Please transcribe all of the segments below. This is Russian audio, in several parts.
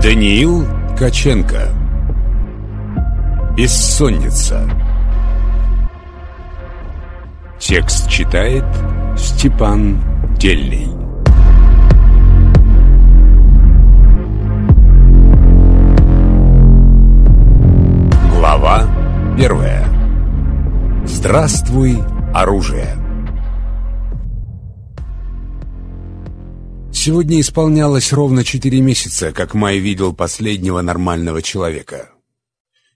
Даниил Каченко. Бессонница. Текст читает Степан Дельный Здравствуй, оружие Сегодня исполнялось ровно четыре месяца, как Май видел последнего нормального человека.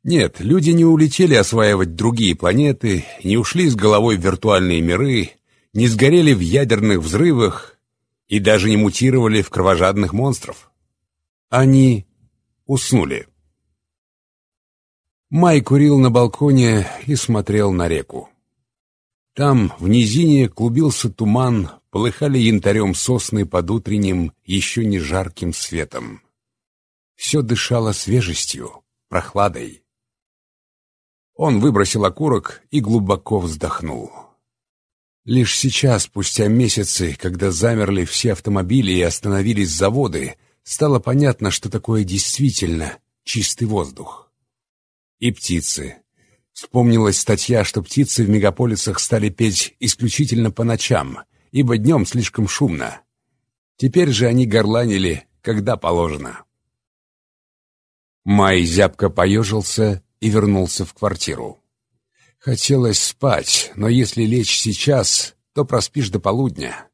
Нет, люди не улетели осваивать другие планеты, не ушли с головой в виртуальные миры, не сгорели в ядерных взрывах и даже не мутировали в кровожадных монстров. Они уснули. Май курил на балконе и смотрел на реку. Там, в низине, клубился туман, полыхали янтарем сосны под утренним, еще не жарким светом. Все дышало свежестью, прохладой. Он выбросил окурок и глубоко вздохнул. Лишь сейчас, спустя месяцы, когда замерли все автомобили и остановились заводы, стало понятно, что такое действительно чистый воздух. И птицы. Вспомнилась статья, что птицы в мегаполисах стали петь исключительно по ночам, ибо днем слишком шумно. Теперь же они горланили, когда положено. Май зябко поежился и вернулся в квартиру. Хотелось спать, но если лечь сейчас, то проспишь до полудня.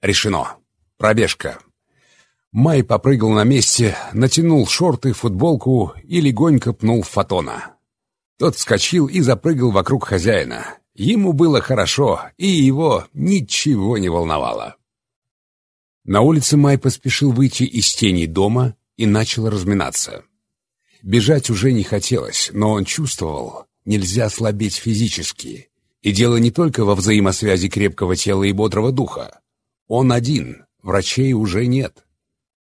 Решено. Пробежка. Май попрыгал на месте, натянул шорты, футболку и легонько пнул фотона. Тот вскочил и запрыгал вокруг хозяина. Ему было хорошо, и его ничего не волновало. На улице Май поспешил выйти из тени дома и начал разминаться. Бежать уже не хотелось, но он чувствовал, нельзя слабеть физически. И дело не только во взаимосвязи крепкого тела и бодрого духа. Он один, врачей уже нет.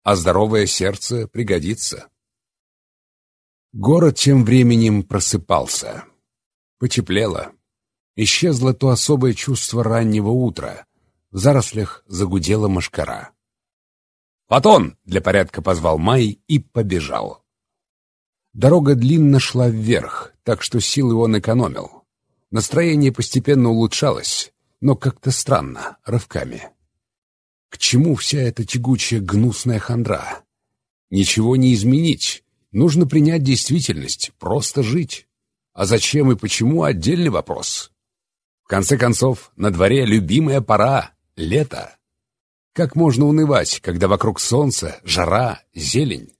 А здоровое сердце пригодится. Город тем временем просыпался. Потеплело, Исчезло то особое чувство раннего утра. В зарослях загудела мошкара. «Потон!» — для порядка позвал Май и побежал. Дорога длинно шла вверх, так что силы он экономил. Настроение постепенно улучшалось, но как-то странно, рывками. К чему вся эта тягучая гнусная хандра? Ничего не изменить. Нужно принять действительность, просто жить. А зачем и почему — отдельный вопрос. В конце концов, на дворе любимая пора — лето. Как можно унывать, когда вокруг солнца, жара, зелень?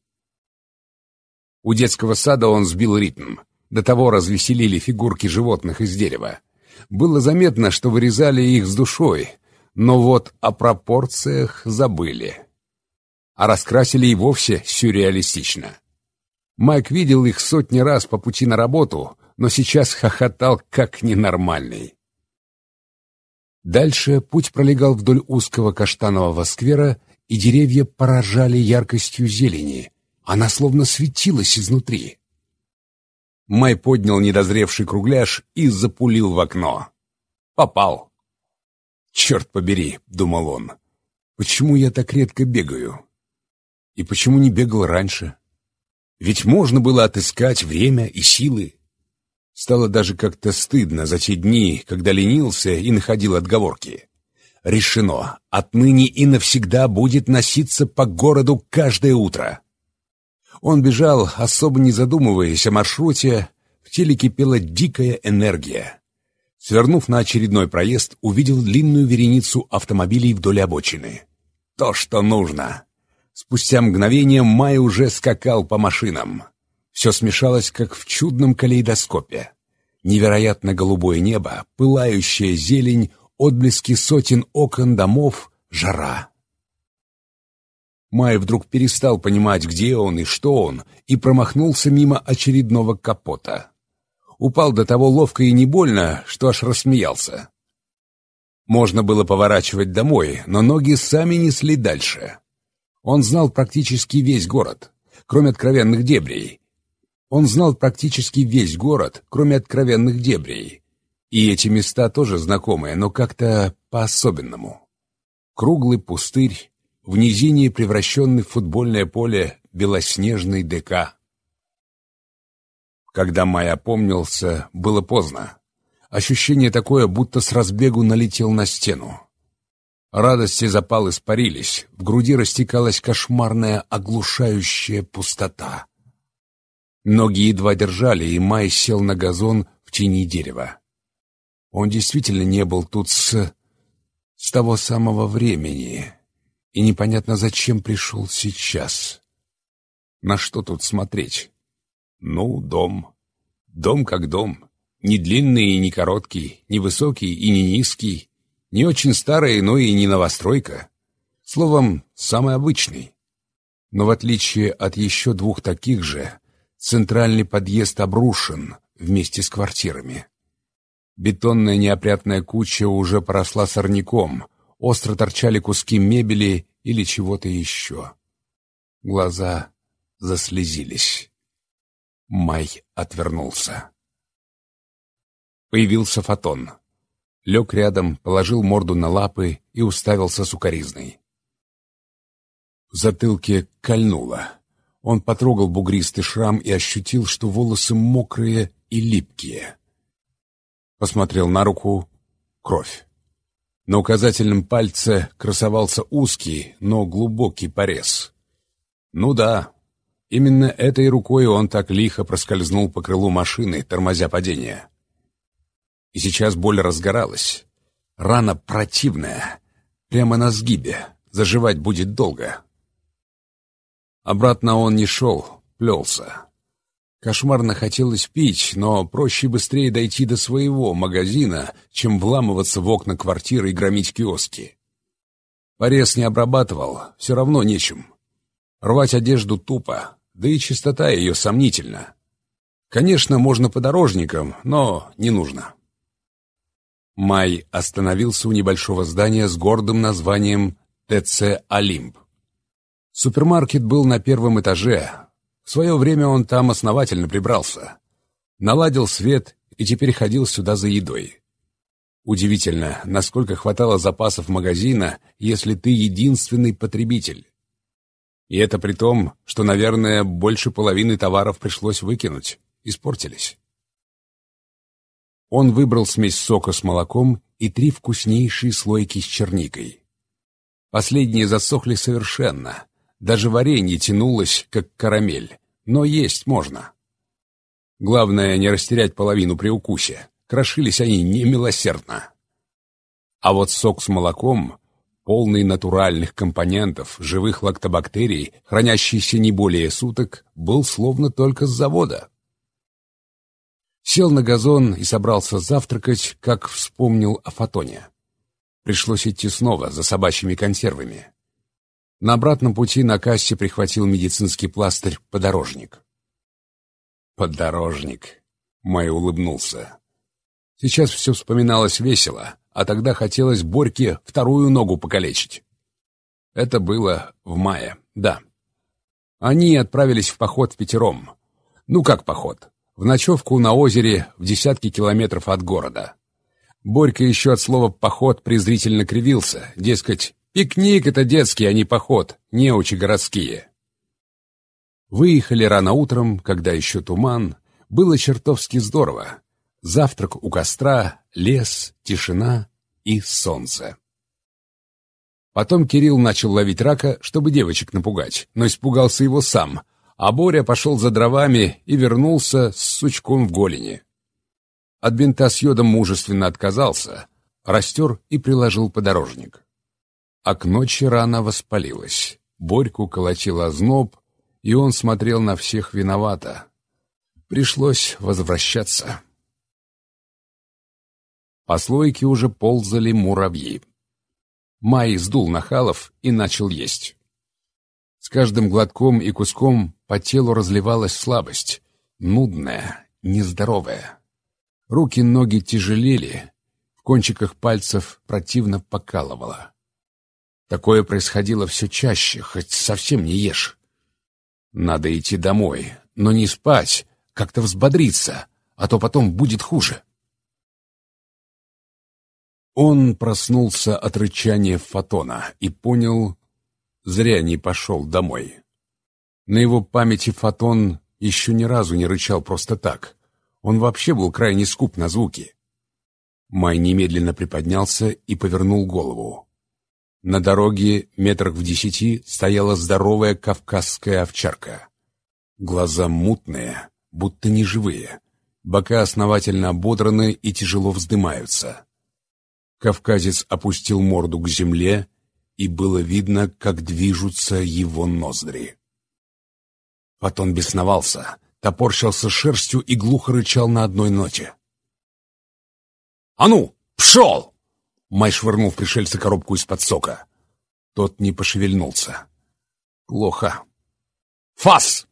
У детского сада он сбил ритм. До того развеселили фигурки животных из дерева. Было заметно, что вырезали их с душой, но вот о пропорциях забыли. А раскрасили и вовсе сюрреалистично. Майк видел их сотни раз по пути на работу, но сейчас хохотал как ненормальный. Дальше путь пролегал вдоль узкого каштанового сквера, и деревья поражали яркостью зелени. Она словно светилась изнутри. Май поднял недозревший кругляш и запулил в окно. Попал. «Черт побери», — думал он, — «почему я так редко бегаю? И почему не бегал раньше? Ведь можно было отыскать время и силы. Стало даже как-то стыдно за те дни, когда ленился и находил отговорки. Решено, отныне и навсегда будет носиться по городу каждое утро. Он бежал, особо не задумываясь о маршруте, в теле кипела дикая энергия. Свернув на очередной проезд, увидел длинную вереницу автомобилей вдоль обочины. То, что нужно. Спустя мгновение Май уже скакал по машинам. Все смешалось, как в чудном калейдоскопе. Невероятно голубое небо, пылающая зелень, отблески сотен окон домов, жара. Май вдруг перестал понимать, где он и что он, и промахнулся мимо очередного капота. Упал до того ловко и не больно, что аж рассмеялся. Можно было поворачивать домой, но ноги сами несли дальше. Он знал практически весь город, кроме откровенных дебрей, Он знал практически весь город, кроме откровенных дебрей. И эти места тоже знакомые, но как-то по-особенному. Круглый пустырь, в низине превращенный в футбольное поле белоснежный ДК. Когда Май опомнился, было поздно. Ощущение такое, будто с разбегу налетел на стену. Радость и запал испарились, в груди растекалась кошмарная оглушающая пустота. Ноги едва держали, и Май сел на газон в тени дерева. Он действительно не был тут с... с того самого времени, и непонятно, зачем пришел сейчас. На что тут смотреть? Ну, дом. Дом как дом. Не длинный и не короткий, не высокий и не низкий, не очень старый, но и не новостройка. Словом, самый обычный. Но в отличие от еще двух таких же, Центральный подъезд обрушен вместе с квартирами. Бетонная неопрятная куча уже поросла сорняком, остро торчали куски мебели или чего-то еще. Глаза заслезились. Май отвернулся. Появился Фотон. Лег рядом, положил морду на лапы и уставился сукоризной. В затылке кольнуло. Он потрогал бугристый шрам и ощутил, что волосы мокрые и липкие. Посмотрел на руку — кровь. На указательном пальце красовался узкий, но глубокий порез. Ну да, именно этой рукой он так лихо проскользнул по крылу машины, тормозя падение. И сейчас боль разгоралась. Рана противная, прямо на сгибе, заживать будет долго. Обратно он не шел, плелся. Кошмарно хотелось пить, но проще быстрее дойти до своего магазина, чем вламываться в окна квартиры и громить киоски. Порез не обрабатывал, все равно нечем. Рвать одежду тупо, да и чистота ее сомнительна. Конечно, можно подорожником, но не нужно. Май остановился у небольшого здания с гордым названием ТЦ «Олимп». Супермаркет был на первом этаже. В свое время он там основательно прибрался. Наладил свет и теперь ходил сюда за едой. Удивительно, насколько хватало запасов магазина, если ты единственный потребитель. И это при том, что, наверное, больше половины товаров пришлось выкинуть, испортились. Он выбрал смесь сока с молоком и три вкуснейшие слойки с черникой. Последние засохли совершенно, даже варенье тянулось, как карамель, но есть можно. Главное, не растерять половину при укусе. Крошились они немилосердно. А вот сок с молоком, полный натуральных компонентов, живых лактобактерий, хранящийся не более суток, был словно только с завода. Сел на газон и собрался завтракать, как вспомнил о фотоне. Пришлось идти снова за собачьими консервами. На обратном пути на кассе прихватил медицинский пластырь «Подорожник». «Подорожник», — Май улыбнулся. Сейчас все вспоминалось весело, а тогда хотелось Борьке вторую ногу покалечить. Это было в мае, да. Они отправились в поход в пятером. Ну как поход? В ночевку на озере в десятки километров от города. Борька еще от слова «поход» презрительно кривился, дескать, Пикник — это детский, а не поход, неучи городские. Выехали рано утром, когда еще туман. Было чертовски здорово. Завтрак у костра, лес, тишина и солнце. Потом Кирилл начал ловить рака, чтобы девочек напугать, но испугался его сам, а Боря пошел за дровами и вернулся с сучком в голени. От бинта с йодом мужественно отказался, растер и приложил подорожник а к ночи рана воспалилась. Борьку колотил озноб, и он смотрел на всех виновато. Пришлось возвращаться. По слойке уже ползали муравьи. Май сдул нахалов и начал есть. С каждым глотком и куском по телу разливалась слабость, нудная, нездоровая. Руки-ноги тяжелели, в кончиках пальцев противно покалывало. Такое происходило все чаще, хоть совсем не ешь. Надо идти домой, но не спать, как-то взбодриться, а то потом будет хуже. Он проснулся от рычания Фотона и понял, зря не пошел домой. На его памяти Фотон еще ни разу не рычал просто так. Он вообще был крайне скуп на звуки. Май немедленно приподнялся и повернул голову. На дороге, метрах в десяти, стояла здоровая кавказская овчарка. Глаза мутные, будто неживые. Бока основательно ободраны и тяжело вздымаются. Кавказец опустил морду к земле, и было видно, как движутся его ноздри. Потом бесновался, топорщился шерстью и глухо рычал на одной ноте. «А ну, пшел!» Май швырнул в пришельца коробку из-под сока. Тот не пошевельнулся. «Плохо». «Фас!»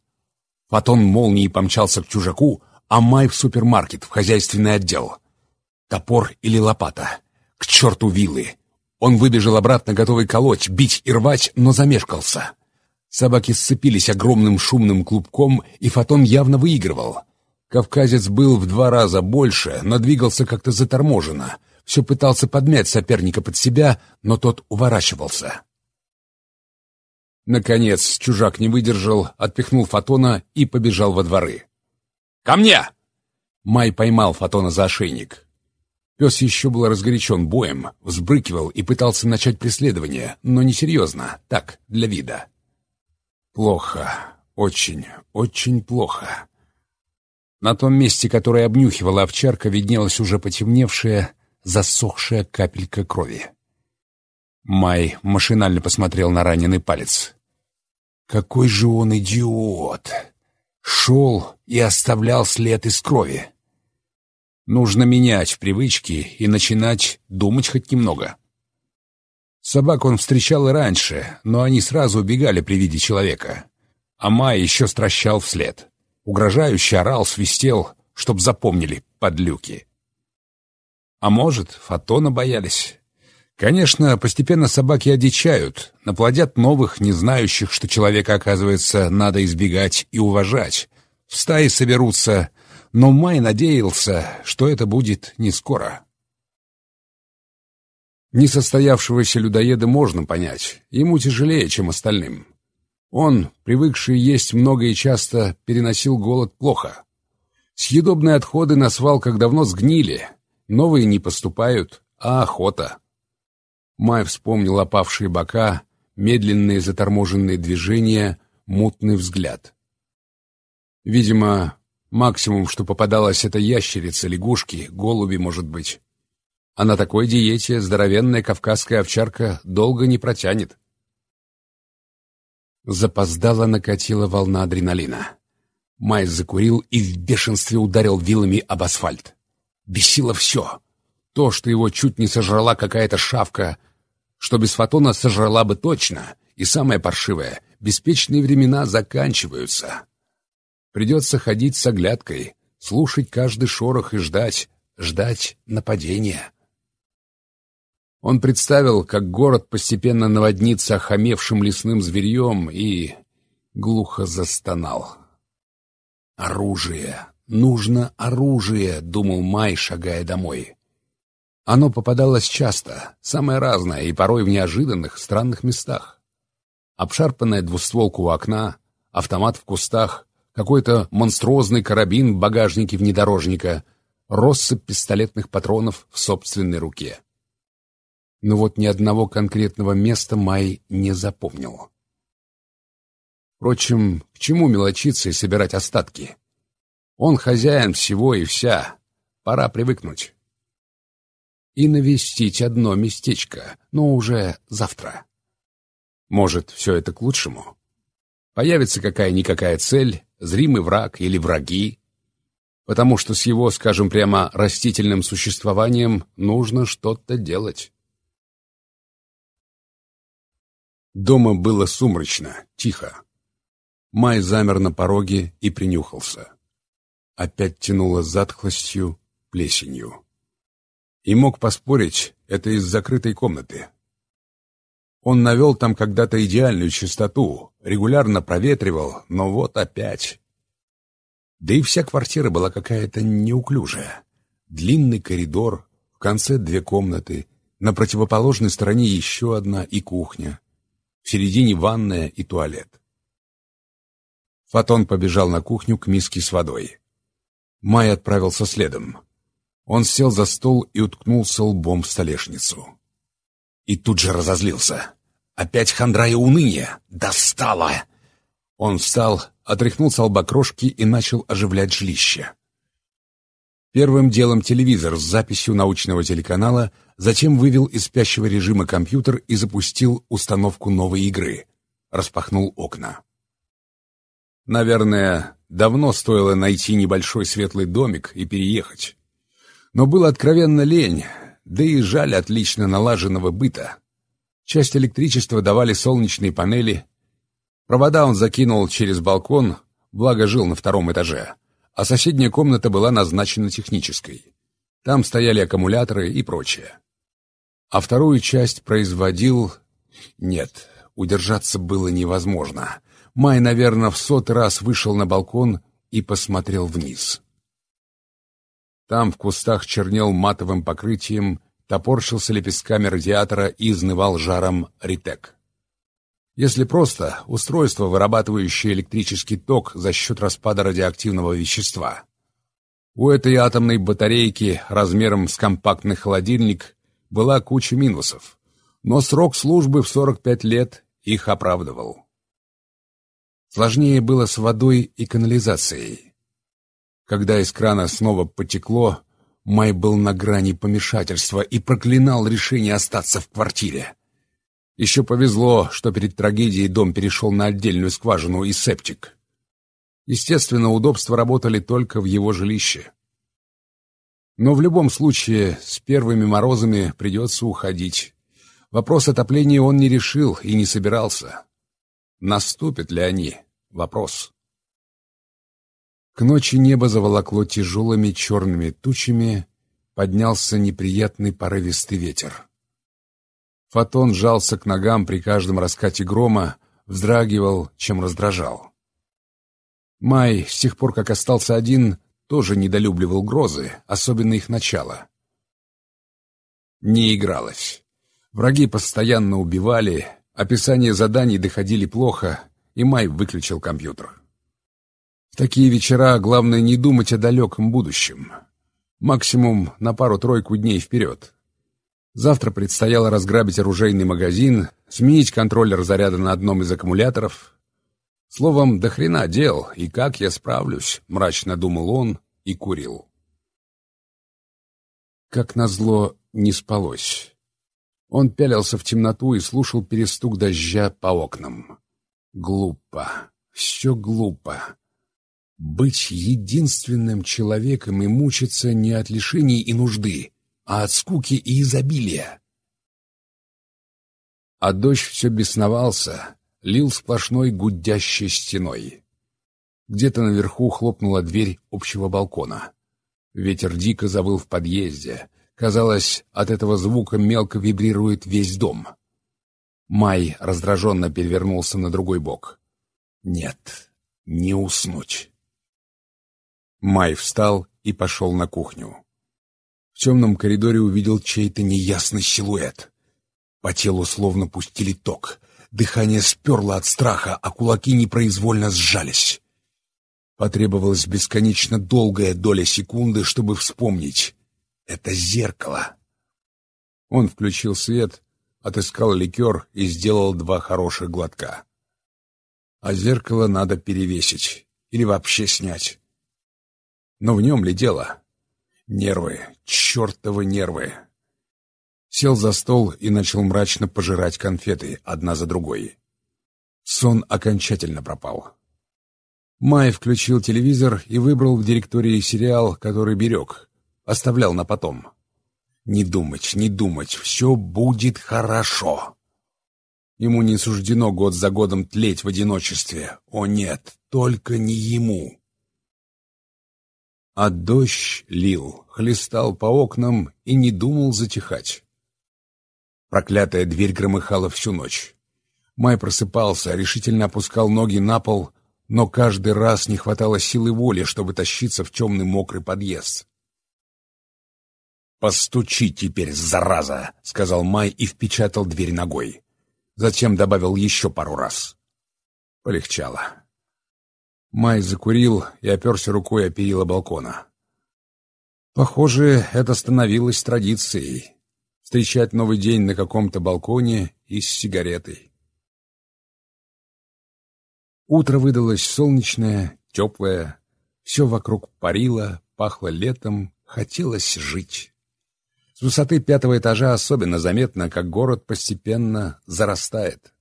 Фотон молнией помчался к чужаку, а Май в супермаркет, в хозяйственный отдел. Топор или лопата. К черту вилы. Он выбежал обратно, готовый колоть, бить и рвать, но замешкался. Собаки сцепились огромным шумным клубком, и Фотон явно выигрывал. Кавказец был в два раза больше, но двигался как-то заторможенно. Все пытался подмять соперника под себя, но тот уворачивался. Наконец чужак не выдержал, отпихнул Фотона и побежал во дворы. «Ко мне!» Май поймал Фотона за ошейник. Пес еще был разгорячен боем, взбрыкивал и пытался начать преследование, но несерьезно, так, для вида. Плохо, очень, очень плохо. На том месте, которое обнюхивала овчарка, виднелась уже потемневшая, засохшая капелька крови. Май машинально посмотрел на раненый палец. Какой же он идиот! Шел и оставлял след из крови. Нужно менять привычки и начинать думать хоть немного. Собак он встречал и раньше, но они сразу убегали при виде человека. А Май еще стращал вслед. Угрожающе орал, свистел, чтоб запомнили подлюки. А может, Фотона боялись. Конечно, постепенно собаки одичают, наплодят новых, не знающих, что человека, оказывается, надо избегать и уважать. В стае соберутся, но Май надеялся, что это будет не скоро. Несостоявшегося людоеда можно понять, ему тяжелее, чем остальным. Он, привыкший есть много и часто, переносил голод плохо. Съедобные отходы на свалках давно сгнили, новые не поступают, а охота. Май вспомнил опавшие бока, медленные заторможенные движения, мутный взгляд. Видимо, Максимум, что попадалось, это ящерица, лягушки, голуби, может быть. А на такой диете здоровенная кавказская овчарка долго не протянет. Запоздала накатила волна адреналина. Майс закурил и в бешенстве ударил вилами об асфальт. Бесило все. То, что его чуть не сожрала какая-то шавка, что без фотона сожрала бы точно, и самое паршивое — беспечные времена заканчиваются. Придется ходить с оглядкой, слушать каждый шорох и ждать, ждать нападения. Он представил, как город постепенно наводнится охамевшим лесным зверьем и глухо застонал. «Оружие! Нужно оружие!» — думал Май, шагая домой. Оно попадалось часто, самое разное и порой в неожиданных, странных местах. Обшарпанная двустволка у окна, автомат в кустах, какой-то монструозный карабин в багажнике внедорожника, россыпь пистолетных патронов в собственной руке. Но вот ни одного конкретного места Май не запомнил. Впрочем, к чему мелочиться и собирать остатки? Он хозяин всего и вся. Пора привыкнуть. И навестить одно местечко, но уже завтра. Может, все это к лучшему? Появится какая-никакая цель, зримый враг или враги, потому что с его, скажем прямо, растительным существованием нужно что-то делать. Дома было сумрачно, тихо. Май замер на пороге и принюхался. Опять тянуло затхлостью, плесенью. И мог поспорить, это из закрытой комнаты. Он навел там когда-то идеальную чистоту, регулярно проветривал, но вот опять. Да и вся квартира была какая-то неуклюжая. Длинный коридор, в конце две комнаты, на противоположной стороне еще одна и кухня. В середине ванная и туалет. Фотон побежал на кухню к миске с водой. Май отправился следом. Он сел за стол и уткнулся лбом в столешницу. И тут же разозлился. Опять хандра и уныние. Достало! Он встал, отряхнул с лба крошки и начал оживлять жилище. Первым делом телевизор с записью научного телеканала, затем вывел из спящего режима компьютер и запустил установку новой игры. Распахнул окна. Наверное, давно стоило найти небольшой светлый домик и переехать. Но было откровенно лень, да и жаль отлично налаженного быта. Часть электричества давали солнечные панели. Провода он закинул через балкон, благо жил на втором этаже, а соседняя комната была назначена технической. Там стояли аккумуляторы и прочее. А вторую часть производил... Нет, удержаться было невозможно — Май, наверное, в сотый раз вышел на балкон и посмотрел вниз. Там в кустах чернел матовым покрытием, топорщился лепестками радиатора и изнывал жаром ритек. Если просто, устройство, вырабатывающее электрический ток за счет распада радиоактивного вещества. У этой атомной батарейки размером с компактный холодильник была куча минусов, но срок службы в 45 лет их оправдывал. Сложнее было с водой и канализацией. Когда из крана снова потекло, Май был на грани помешательства и проклинал решение остаться в квартире. Еще повезло, что перед трагедией дом перешел на отдельную скважину и септик. Естественно, удобства работали только в его жилище. Но в любом случае, с первыми морозами придется уходить. Вопрос отопления он не решил и не собирался. Наступят ли они? Вопрос. К ночи небо заволокло тяжелыми черными тучами, поднялся неприятный порывистый ветер. Фотон жался к ногам при каждом раскате грома, вздрагивал, чем раздражал. Май, с тех пор, как остался один, тоже недолюбливал грозы, особенно их начало. Не игралось. Враги постоянно убивали, Описания заданий доходили плохо, и Май выключил компьютер. В такие вечера главное не думать о далеком будущем. Максимум на пару-тройку дней вперед. Завтра предстояло разграбить оружейный магазин, сменить контроллер заряда на одном из аккумуляторов. Словом, до хрена дел, и как я справлюсь, мрачно думал он и курил. Как назло, не спалось. Он пялился в темноту и слушал перестук дождя по окнам. Глупо. Все глупо. Быть единственным человеком и мучиться не от лишений и нужды, а от скуки и изобилия. А дождь все бесновался, лил сплошной гудящей стеной. Где-то наверху хлопнула дверь общего балкона. Ветер дико завыл в подъезде, Казалось, от этого звука мелко вибрирует весь дом. Май раздраженно перевернулся на другой бок. Нет, не уснуть. Май встал и пошел на кухню. В темном коридоре увидел чей-то неясный силуэт. По телу словно пустили ток. Дыхание сперло от страха, а кулаки непроизвольно сжались. Потребовалась бесконечно долгая доля секунды, чтобы вспомнить. Это зеркало. Он включил свет, отыскал ликер и сделал два хороших глотка. А зеркало надо перевесить или вообще снять. Но в нем ли дело? Нервы, чертовы нервы. Сел за стол и начал мрачно пожирать конфеты, одна за другой. Сон окончательно пропал. Май включил телевизор и выбрал в директории сериал, который берег оставлял на потом. Не думать, не думать, все будет хорошо. Ему не суждено год за годом тлеть в одиночестве. О нет, только не ему. А дождь лил, хлестал по окнам и не думал затихать. Проклятая дверь громыхала всю ночь. Май просыпался, решительно опускал ноги на пол, но каждый раз не хватало силы воли, чтобы тащиться в темный мокрый подъезд. «Постучи теперь, зараза!» — сказал Май и впечатал дверь ногой. Затем добавил еще пару раз. Полегчало. Май закурил и оперся рукой о перила балкона. Похоже, это становилось традицией — встречать новый день на каком-то балконе и с сигаретой. Утро выдалось солнечное, теплое, все вокруг парило, пахло летом, хотелось жить. С высоты пятого этажа особенно заметно, как город постепенно зарастает.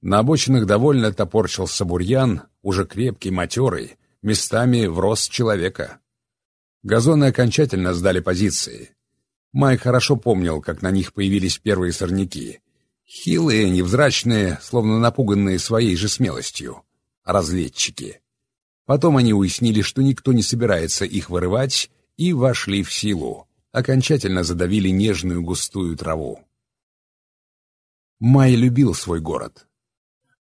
На обочинах довольно топорчился бурьян, уже крепкий, матерый, местами в рост человека. Газоны окончательно сдали позиции. Майк хорошо помнил, как на них появились первые сорняки. Хилые, невзрачные, словно напуганные своей же смелостью. Разведчики. Потом они уяснили, что никто не собирается их вырывать, и вошли в силу окончательно задавили нежную густую траву. Май любил свой город.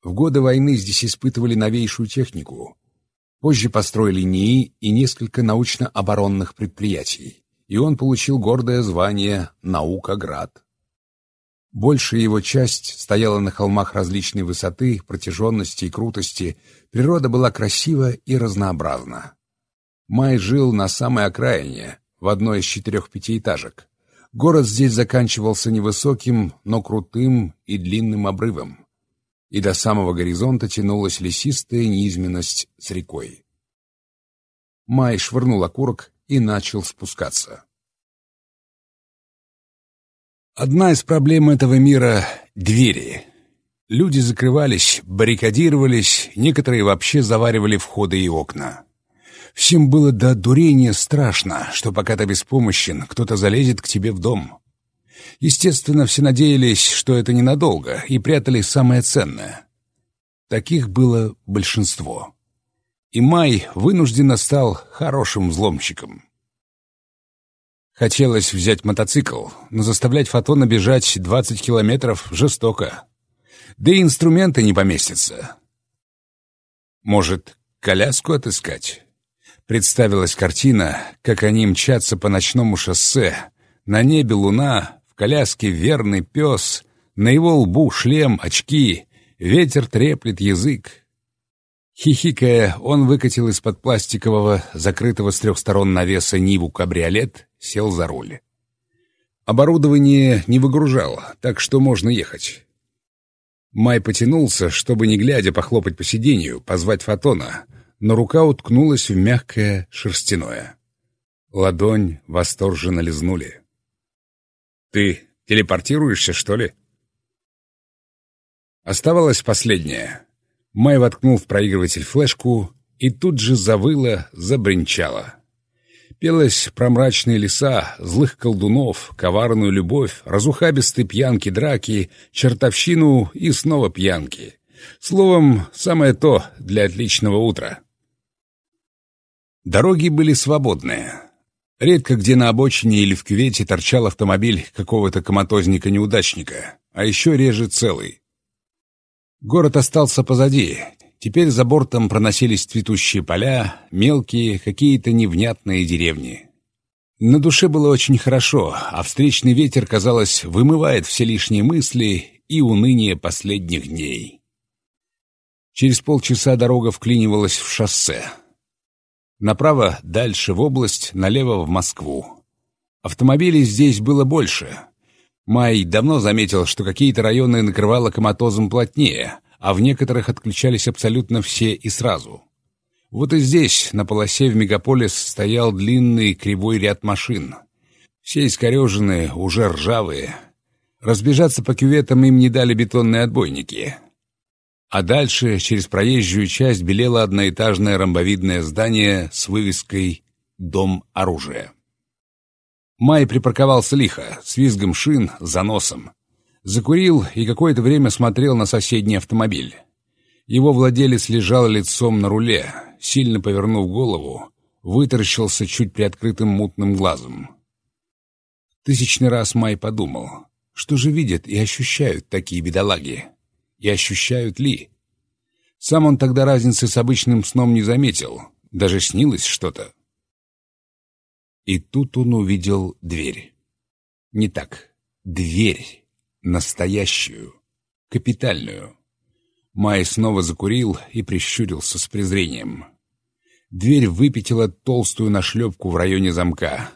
В годы войны здесь испытывали новейшую технику. Позже построили НИИ и несколько научно-оборонных предприятий, и он получил гордое звание «Наукоград». Большая его часть стояла на холмах различной высоты, протяженности и крутости, природа была красива и разнообразна. Май жил на самой окраине, в одной из четырех пятиэтажек. Город здесь заканчивался невысоким, но крутым и длинным обрывом. И до самого горизонта тянулась лесистая низменность с рекой. Май швырнул окурок и начал спускаться. Одна из проблем этого мира — двери. Люди закрывались, баррикадировались, некоторые вообще заваривали входы и окна. Всем было до дурения страшно, что пока ты беспомощен, кто-то залезет к тебе в дом. Естественно, все надеялись, что это ненадолго, и прятали самое ценное. Таких было большинство. И Май вынужденно стал хорошим взломщиком. Хотелось взять мотоцикл, но заставлять Фотона бежать 20 километров жестоко. Да и инструменты не поместятся. Может, коляску отыскать? Представилась картина, как они мчатся по ночному шоссе. На небе луна, в коляске верный пес, на его лбу шлем, очки, ветер треплет язык. Хихикая, он выкатил из-под пластикового, закрытого с трех сторон навеса Ниву кабриолет, сел за руль. Оборудование не выгружал, так что можно ехать. Май потянулся, чтобы, не глядя, похлопать по сиденью, позвать Фотона, но рука уткнулась в мягкое шерстяное. Ладонь восторженно лизнули. «Ты телепортируешься, что ли?» Оставалось последнее. Май воткнул в проигрыватель флешку и тут же завыла, забринчала. Пелось про мрачные леса, злых колдунов, коварную любовь, разухабистые пьянки-драки, чертовщину и снова пьянки. Словом, самое то для отличного утра. Дороги были свободные. Редко где на обочине или в кювете торчал автомобиль какого-то коматозника-неудачника, а еще реже целый. Город остался позади. Теперь за бортом проносились цветущие поля, мелкие, какие-то невнятные деревни. На душе было очень хорошо, а встречный ветер, казалось, вымывает все лишние мысли и уныние последних дней. Через полчаса дорога вклинивалась в шоссе. Направо — дальше в область, налево — в Москву. Автомобилей здесь было больше. Май давно заметил, что какие-то районы накрывало коматозом плотнее, а в некоторых отключались абсолютно все и сразу. Вот и здесь, на полосе в мегаполис, стоял длинный кривой ряд машин. Все искореженные, уже ржавые. Разбежаться по кюветам им не дали бетонные отбойники — а дальше через проезжую часть белело одноэтажное ромбовидное здание с вывеской «Дом оружия». Май припарковался лихо, с визгом шин, заносом. Закурил и какое-то время смотрел на соседний автомобиль. Его владелец лежал лицом на руле, сильно повернув голову, вытаращился чуть приоткрытым мутным глазом. Тысячный раз Май подумал, что же видят и ощущают такие бедолаги и ощущают ли. Сам он тогда разницы с обычным сном не заметил, даже снилось что-то. И тут он увидел дверь. Не так, дверь, настоящую, капитальную. Май снова закурил и прищурился с презрением. Дверь выпятила толстую нашлепку в районе замка.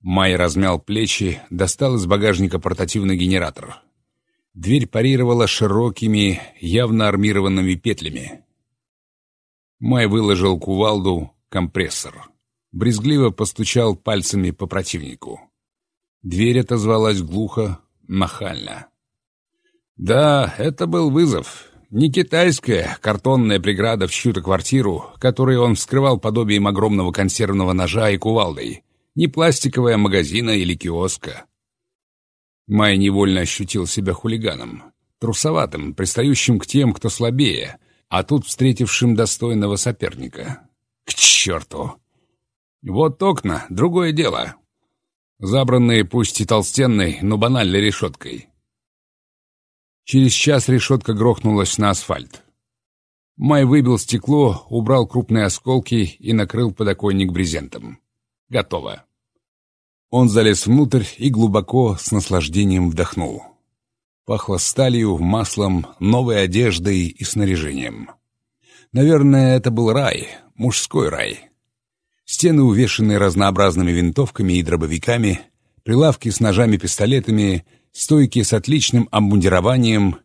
Май размял плечи, достал из багажника портативный генератор. Дверь парировала широкими, явно армированными петлями. Май выложил кувалду, компрессор. Брезгливо постучал пальцами по противнику. Дверь отозвалась глухо, нахально. Да, это был вызов. Не китайская картонная преграда в чью-то квартиру, которую он вскрывал подобием огромного консервного ножа и кувалдой. Не пластиковая магазина или киоска. Май невольно ощутил себя хулиганом. Трусоватым, пристающим к тем, кто слабее, а тут встретившим достойного соперника. К черту! Вот окна — другое дело. Забранные пусть и толстенной, но банальной решеткой. Через час решетка грохнулась на асфальт. Май выбил стекло, убрал крупные осколки и накрыл подоконник брезентом. Готово. Он залез внутрь и глубоко, с наслаждением вдохнул. Пахло сталью, маслом, новой одеждой и снаряжением. Наверное, это был рай, мужской рай. Стены, увешанные разнообразными винтовками и дробовиками, прилавки с ножами-пистолетами — стойки с отличным обмундированием.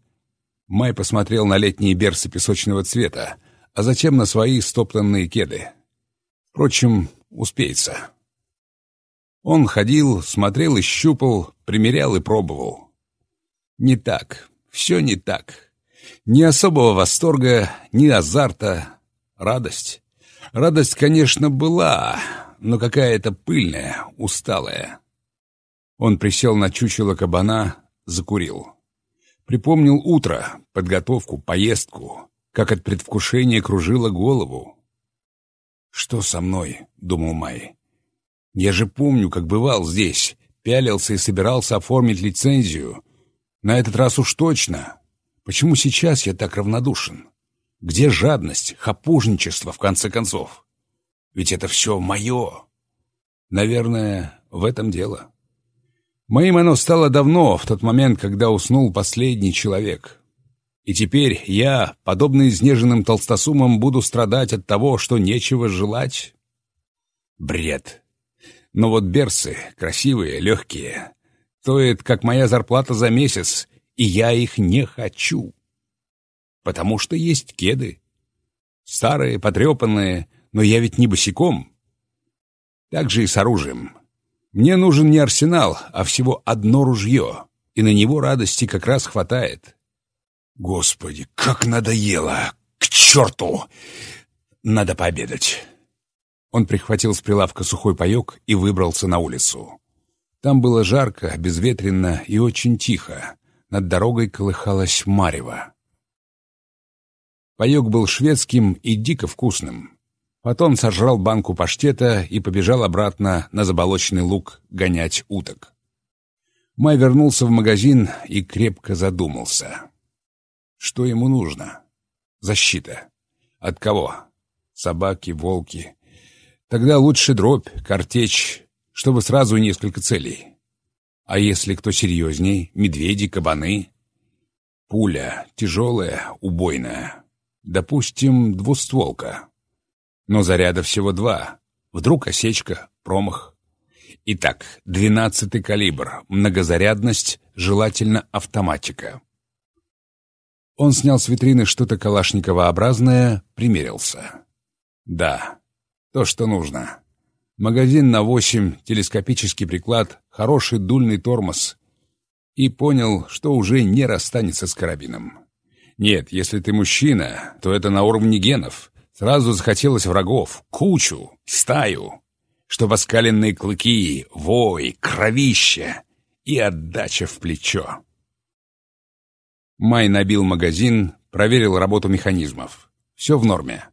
Май посмотрел на летние берцы песочного цвета, а затем на свои стоптанные кеды. Впрочем, успеется. Он ходил, смотрел и щупал, примерял и пробовал. Не так, все не так. Ни особого восторга, ни азарта, радость. Радость, конечно, была, но какая-то пыльная, усталая. Он присел на чучело кабана, закурил. Припомнил утро, подготовку, поездку, как от предвкушения кружило голову. «Что со мной?» — думал Май. «Я же помню, как бывал здесь, пялился и собирался оформить лицензию. На этот раз уж точно. Почему сейчас я так равнодушен? Где жадность, хапужничество, в конце концов? Ведь это все мое. Наверное, в этом дело». Моим оно стало давно, в тот момент, когда уснул последний человек. И теперь я, подобно изнеженным толстосумам, буду страдать от того, что нечего желать? Бред. Но вот берсы, красивые, легкие, стоят, как моя зарплата за месяц, и я их не хочу. Потому что есть кеды. Старые, потрепанные, но я ведь не босиком. Так же и с оружием. Мне нужен не арсенал, а всего одно ружье, и на него радости как раз хватает. Господи, как надоело! К черту! Надо пообедать. Он прихватил с прилавка сухой паек и выбрался на улицу. Там было жарко, безветренно и очень тихо. Над дорогой колыхалась марево. Паек был шведским и дико вкусным. Потом сожрал банку паштета и побежал обратно на заболоченный луг гонять уток. Май вернулся в магазин и крепко задумался. Что ему нужно? Защита. От кого? Собаки, волки. Тогда лучше дробь, картечь, чтобы сразу несколько целей. А если кто серьезней? Медведи, кабаны? Пуля, тяжелая, убойная. Допустим, двустволка. Но заряда всего два. Вдруг осечка, промах. Итак, двенадцатый калибр, многозарядность, желательно автоматика. Он снял с витрины что-то калашниковообразное, примерился. Да, то, что нужно. Магазин на восемь, телескопический приклад, хороший дульный тормоз. И понял, что уже не расстанется с карабином. Нет, если ты мужчина, то это на уровне генов. Сразу захотелось врагов, кучу, стаю, чтобы оскаленные клыки, вой, кровище и отдача в плечо. Май набил магазин, проверил работу механизмов. Все в норме.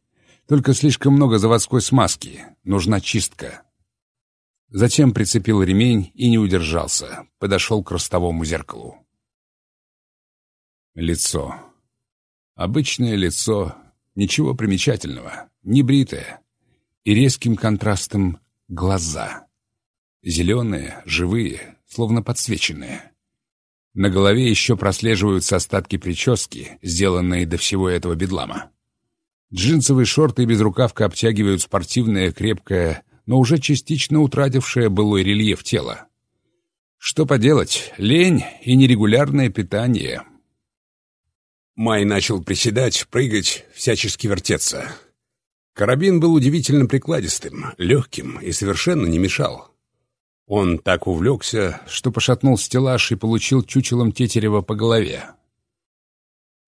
Только слишком много заводской смазки. Нужна чистка. Затем прицепил ремень и не удержался. Подошел к ростовому зеркалу. Лицо. Обычное лицо, ничего примечательного, небритое, и резким контрастом глаза. Зеленые, живые, словно подсвеченные. На голове еще прослеживаются остатки прически, сделанные до всего этого бедлама. Джинсовые шорты и безрукавка обтягивают спортивное, крепкое, но уже частично утратившее былой рельеф тела. Что поделать, лень и нерегулярное питание. Май начал приседать, прыгать, всячески вертеться. Карабин был удивительно прикладистым, легким и совершенно не мешал. Он так увлекся, что пошатнул стеллаж и получил чучелом Тетерева по голове.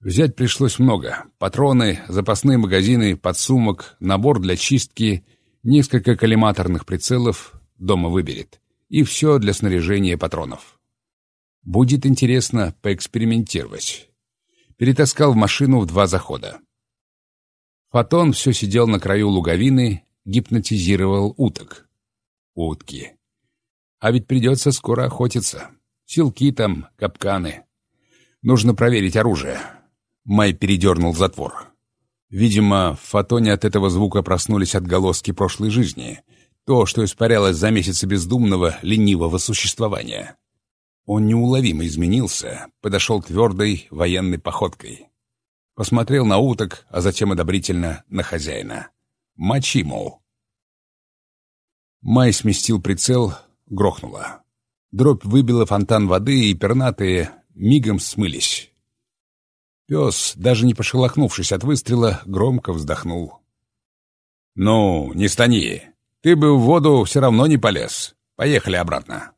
Взять пришлось много. Патроны, запасные магазины, подсумок, набор для чистки, несколько коллиматорных прицелов, дома выберет. И все для снаряжения патронов. Будет интересно поэкспериментировать. Перетаскал в машину в два захода. Фотон все сидел на краю луговины, гипнотизировал уток. Утки. А ведь придется скоро охотиться. Силки там, капканы. Нужно проверить оружие. Май передернул затвор. Видимо, в фотоне от этого звука проснулись отголоски прошлой жизни. То, что испарялось за месяцы бездумного, ленивого существования. Он неуловимо изменился, подошел твердой военной походкой. Посмотрел на уток, а затем одобрительно на хозяина. «Мочи, мол». Май сместил прицел, грохнуло. Дробь выбила фонтан воды, и пернатые мигом смылись. Пес, даже не пошелохнувшись от выстрела, громко вздохнул. «Ну, не стани. Ты бы в воду все равно не полез. Поехали обратно».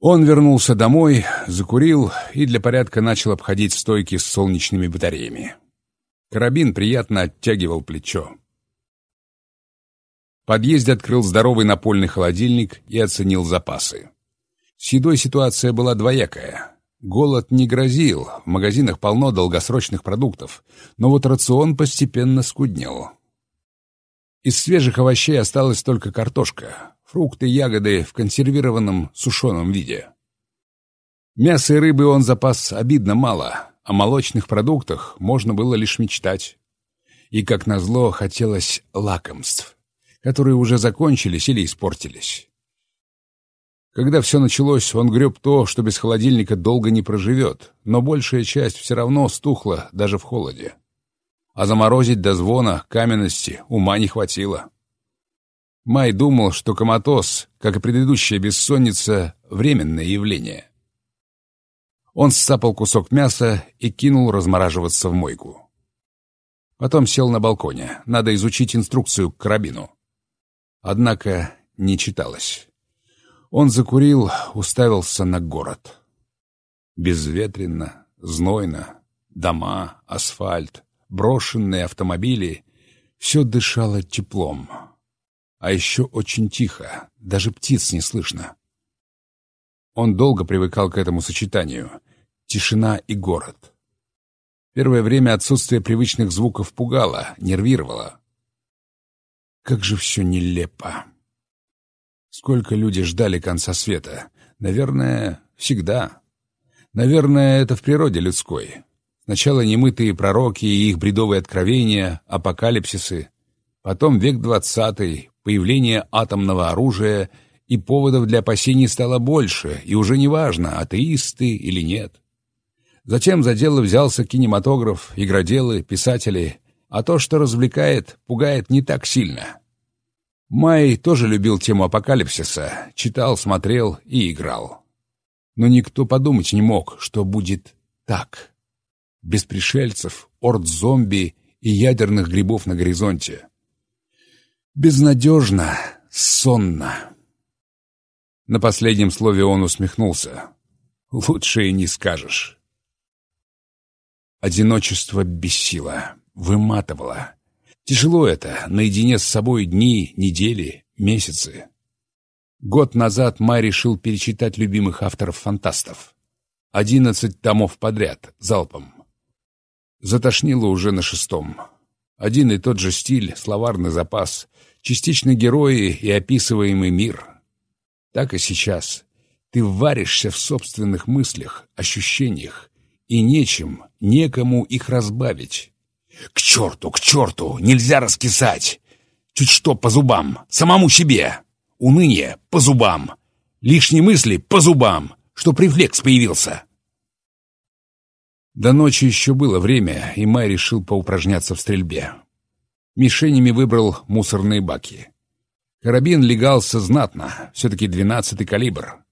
Он вернулся домой, закурил и для порядка начал обходить стойки с солнечными батареями. Карабин приятно оттягивал плечо. В подъезде открыл здоровый напольный холодильник и оценил запасы. С едой ситуация была двоякая. Голод не грозил, в магазинах полно долгосрочных продуктов, но вот рацион постепенно скуднел. Из свежих овощей осталась только картошка, фрукты, ягоды в консервированном сушеном виде. Мяса и рыбы он запас обидно мало, о молочных продуктах можно было лишь мечтать. И, как назло, хотелось лакомств которые уже закончились или испортились. Когда все началось, он греб то, что без холодильника долго не проживет, но большая часть все равно стухла даже в холоде. А заморозить до звона каменности ума не хватило. Май думал, что коматоз, как и предыдущая бессонница, — временное явление. Он сцапал кусок мяса и кинул размораживаться в мойку. Потом сел на балконе. Надо изучить инструкцию к карабину. Однако не читалось. Он закурил, уставился на город. Безветренно, знойно, дома, асфальт, брошенные автомобили — все дышало теплом. А еще очень тихо, даже птиц не слышно. Он долго привыкал к этому сочетанию — тишина и город. Первое время отсутствие привычных звуков пугало, нервировало. Как же все нелепо. Сколько люди ждали конца света. Наверное, всегда. Наверное, это в природе людской. Сначала немытые пророки и их бредовые откровения, апокалипсисы. Потом век двадцатый, появление атомного оружия, и поводов для опасений стало больше, и уже не важно, атеисты или нет. Затем за дело взялся кинематограф, игроделы, писатели, а то, что развлекает, пугает не так сильно. Май тоже любил тему апокалипсиса, читал, смотрел и играл. Но никто подумать не мог, что будет так. Без пришельцев, орд зомби и ядерных грибов на горизонте. Безнадежно, сонно. На последнем слове он усмехнулся. Лучше и не скажешь. Одиночество бесило выматывало. Тяжело это, наедине с собой дни, недели, месяцы. Год назад Май решил перечитать любимых авторов-фантастов. Одиннадцать томов подряд, залпом. Затошнило уже на шестом. Один и тот же стиль, словарный запас, частично герои и описываемый мир. Так и сейчас. Ты варишься в собственных мыслях, ощущениях, и нечем, некому их разбавить. «К черту, к черту! Нельзя раскисать! Чуть что по зубам, самому себе! Уныние по зубам! Лишние мысли по зубам, что рефлекс появился!» До ночи еще было время, и Май решил поупражняться в стрельбе. Мишенями выбрал мусорные баки. Карабин легался знатно, все-таки двенадцатый калибр.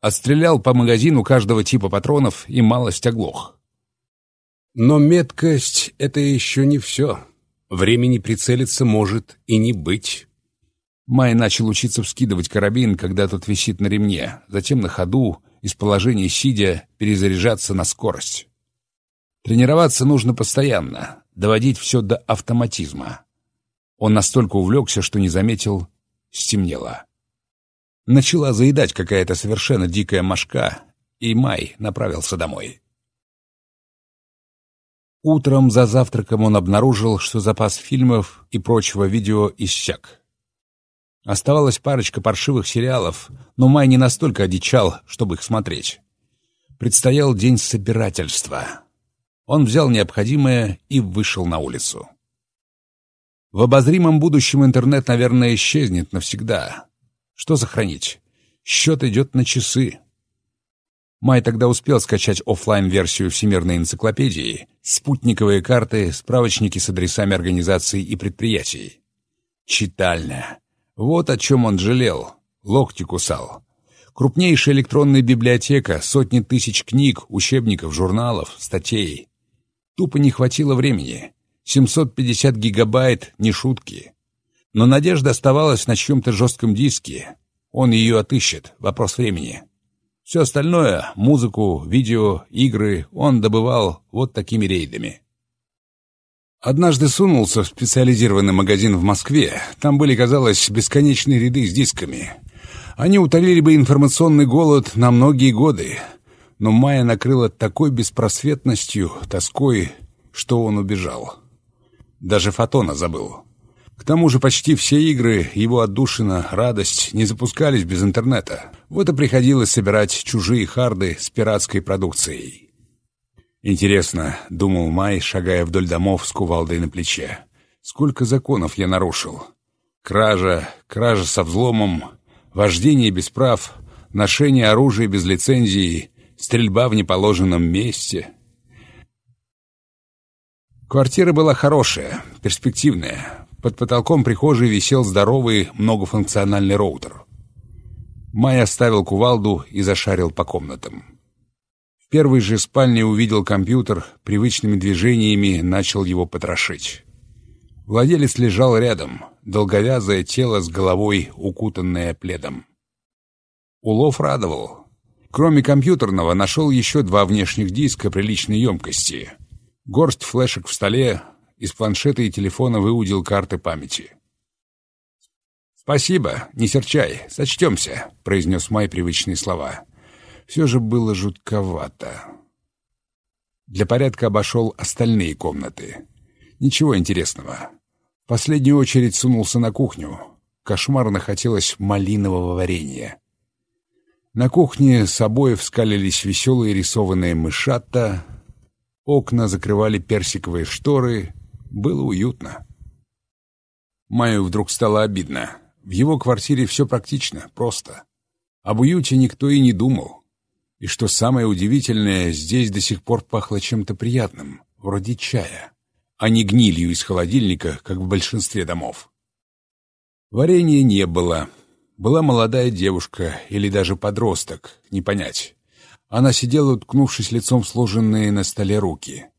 Отстрелял по магазину каждого типа патронов и малость оглох. Но меткость — это еще не все. Времени прицелиться может и не быть. Май начал учиться вскидывать карабин, когда тот висит на ремне, затем на ходу, из положения сидя, перезаряжаться на скорость. Тренироваться нужно постоянно, доводить все до автоматизма. Он настолько увлекся, что не заметил, стемнело. Начала заедать какая-то совершенно дикая мошка, и Май направился домой. Утром за завтраком он обнаружил, что запас фильмов и прочего видео иссяк. Оставалась парочка паршивых сериалов, но Май не настолько одичал, чтобы их смотреть. Предстоял день собирательства. Он взял необходимое и вышел на улицу. В обозримом будущем интернет, наверное, исчезнет навсегда. Что сохранить? Счет идет на часы. Май тогда успел скачать офлайн версию Всемирной энциклопедии, спутниковые карты, справочники с адресами организаций и предприятий. Читальня. Вот о чем он жалел. Локти кусал. Крупнейшая электронная библиотека, сотни тысяч книг, учебников, журналов, статей. Тупо не хватило времени. 750 гигабайт — не шутки. Но надежда оставалась на чьем-то жестком диске. Он ее отыщет, вопрос времени. Все остальное — музыку, видео, игры — он добывал вот такими рейдами. Однажды сунулся в специализированный магазин в Москве. Там были, казалось, бесконечные ряды с дисками. Они утолили бы информационный голод на многие годы — но Майя накрыла такой беспросветностью, тоской, что он убежал. Даже Фотона забыл. К тому же почти все игры, его отдушина, радость не запускались без интернета. Вот и приходилось собирать чужие харды с пиратской продукцией. «Интересно», — думал Май, шагая вдоль домов с кувалдой на плече, — «сколько законов я нарушил? Кража, кража со взломом, вождение без прав, ношение оружия без лицензии, стрельба в неположенном месте. Квартира была хорошая, перспективная. Под потолком прихожей висел здоровый многофункциональный роутер. Май оставил кувалду и зашарил по комнатам. В первой же спальне увидел компьютер, привычными движениями начал его потрошить. Владелец лежал рядом, долговязое тело с головой, укутанное пледом. Улов радовал. Кроме компьютерного, нашел еще два внешних диска приличной емкости. Горсть флешек в столе, из планшета и телефона выудил карты памяти. «Спасибо, не серчай, сочтемся», — произнес Май привычные слова. Все же было жутковато. Для порядка обошел остальные комнаты. Ничего интересного. В последнюю очередь сунулся на кухню. Кошмарно хотелось малинового варенья. На кухне с обоев скалились веселые рисованные мышата, окна закрывали персиковые шторы, было уютно. Маю вдруг стало обидно. В его квартире все практично, просто. Об уюте никто и не думал. И что самое удивительное, здесь до сих пор пахло чем-то приятным, вроде чая, а не гнилью из холодильника, как в большинстве домов. Варенья не было, была молодая девушка или даже подросток, не понять. Она сидела, уткнувшись лицом в сложенные на столе руки.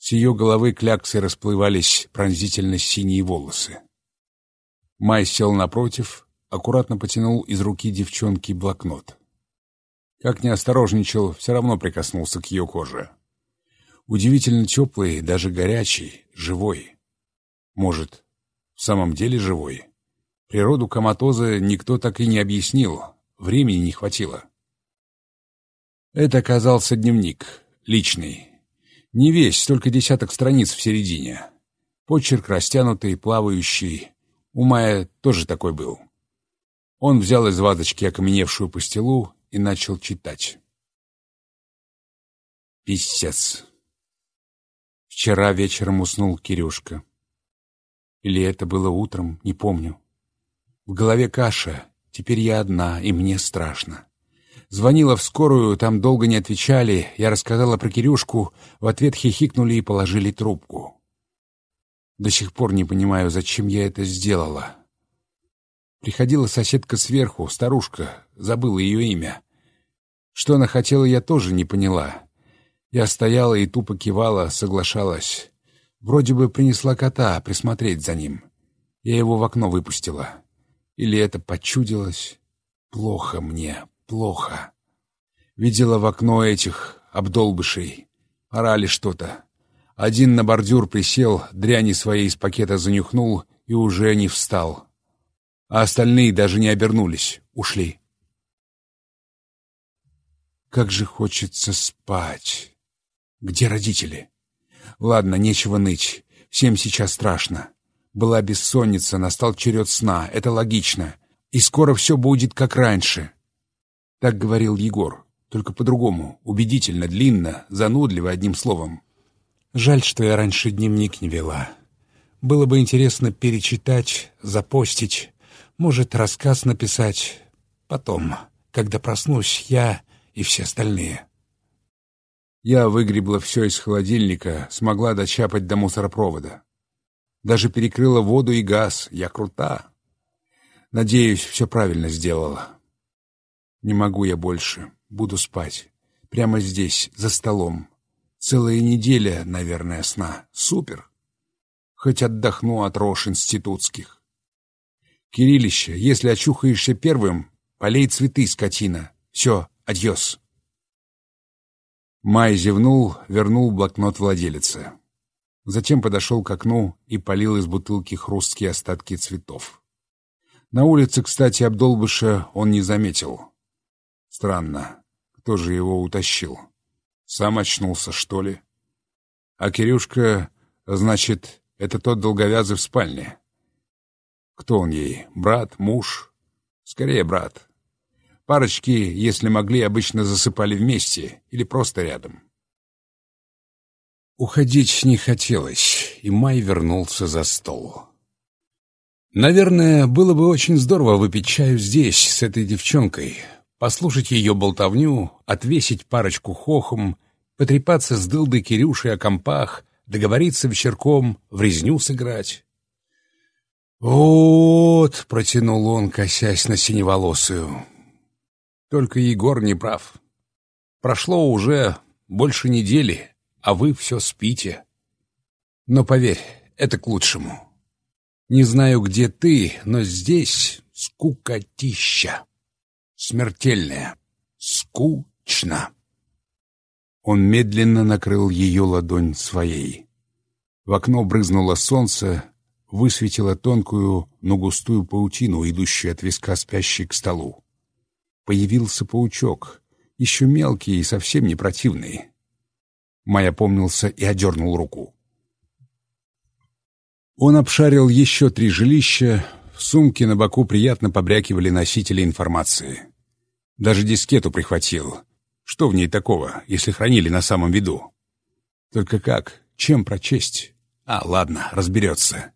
С ее головы кляксы расплывались пронзительно синие волосы. Май сел напротив, аккуратно потянул из руки девчонки блокнот. Как не осторожничал, все равно прикоснулся к ее коже. Удивительно теплый, даже горячий, живой. Может, в самом деле живой? Природу коматоза никто так и не объяснил, времени не хватило. Это оказался дневник, личный. Не весь, только десяток страниц в середине. Почерк растянутый, плавающий. У Мая тоже такой был. Он взял из вазочки окаменевшую пастилу и начал читать. Писец. Вчера вечером уснул Кирюшка. Или это было утром, не помню. В голове каша, теперь я одна, и мне страшно. Звонила в скорую, там долго не отвечали, я рассказала про Кирюшку, в ответ хихикнули и положили трубку. До сих пор не понимаю, зачем я это сделала. Приходила соседка сверху, старушка, забыла ее имя. Что она хотела, я тоже не поняла. Я стояла и тупо кивала, соглашалась. Вроде бы принесла кота присмотреть за ним. Я его в окно выпустила. Или это почудилось? Плохо мне, плохо. Видела в окно этих обдолбышей. Орали что-то. Один на бордюр присел, дряни своей из пакета занюхнул и уже не встал а остальные даже не обернулись, ушли. Как же хочется спать. Где родители? Ладно, нечего ныть. Всем сейчас страшно. Была бессонница, настал черед сна. Это логично. И скоро все будет как раньше. Так говорил Егор. Только по-другому. Убедительно, длинно, занудливо, одним словом. Жаль, что я раньше дневник не вела. Было бы интересно перечитать, запостить. Может, рассказ написать потом, когда проснусь я и все остальные. Я выгребла все из холодильника, смогла дочапать до мусоропровода. Даже перекрыла воду и газ. Я крута. Надеюсь, все правильно сделала. Не могу я больше. Буду спать. Прямо здесь, за столом. Целая неделя, наверное, сна. Супер. Хоть отдохну от рож институтских. Кириллище, если очухаешься первым, полей цветы, скотина. Все, адьос. Май зевнул, вернул блокнот владелице. Затем подошел к окну и полил из бутылки хрусткие остатки цветов. На улице, кстати, обдолбыша он не заметил. Странно, кто же его утащил? Сам очнулся, что ли? А Кирюшка, значит, это тот долговязый в спальне. Кто он ей? Брат? Муж? Скорее, брат. Парочки, если могли, обычно засыпали вместе или просто рядом. Уходить не хотелось, и Май вернулся за стол. Наверное, было бы очень здорово выпить чаю здесь, с этой девчонкой, послушать ее болтовню, отвесить парочку хохом, потрепаться с дылдой Кирюшей о компах, договориться вечерком, в резню сыграть. «Вот», — протянул он, косясь на синеволосую. «Только Егор не прав. Прошло уже больше недели, а вы все спите. Но поверь, это к лучшему. Не знаю, где ты, но здесь скукотища. Смертельная. Скучно». Он медленно накрыл ее ладонь своей. В окно брызнуло солнце, высветила тонкую, но густую паутину, идущую от виска спящей к столу. Появился паучок, еще мелкий и совсем не противный. Майя помнился и одернул руку. Он обшарил еще три жилища, сумке на боку приятно побрякивали носители информации. Даже дискету прихватил. Что в ней такого, если хранили на самом виду? Только как? Чем прочесть? А, ладно, разберется.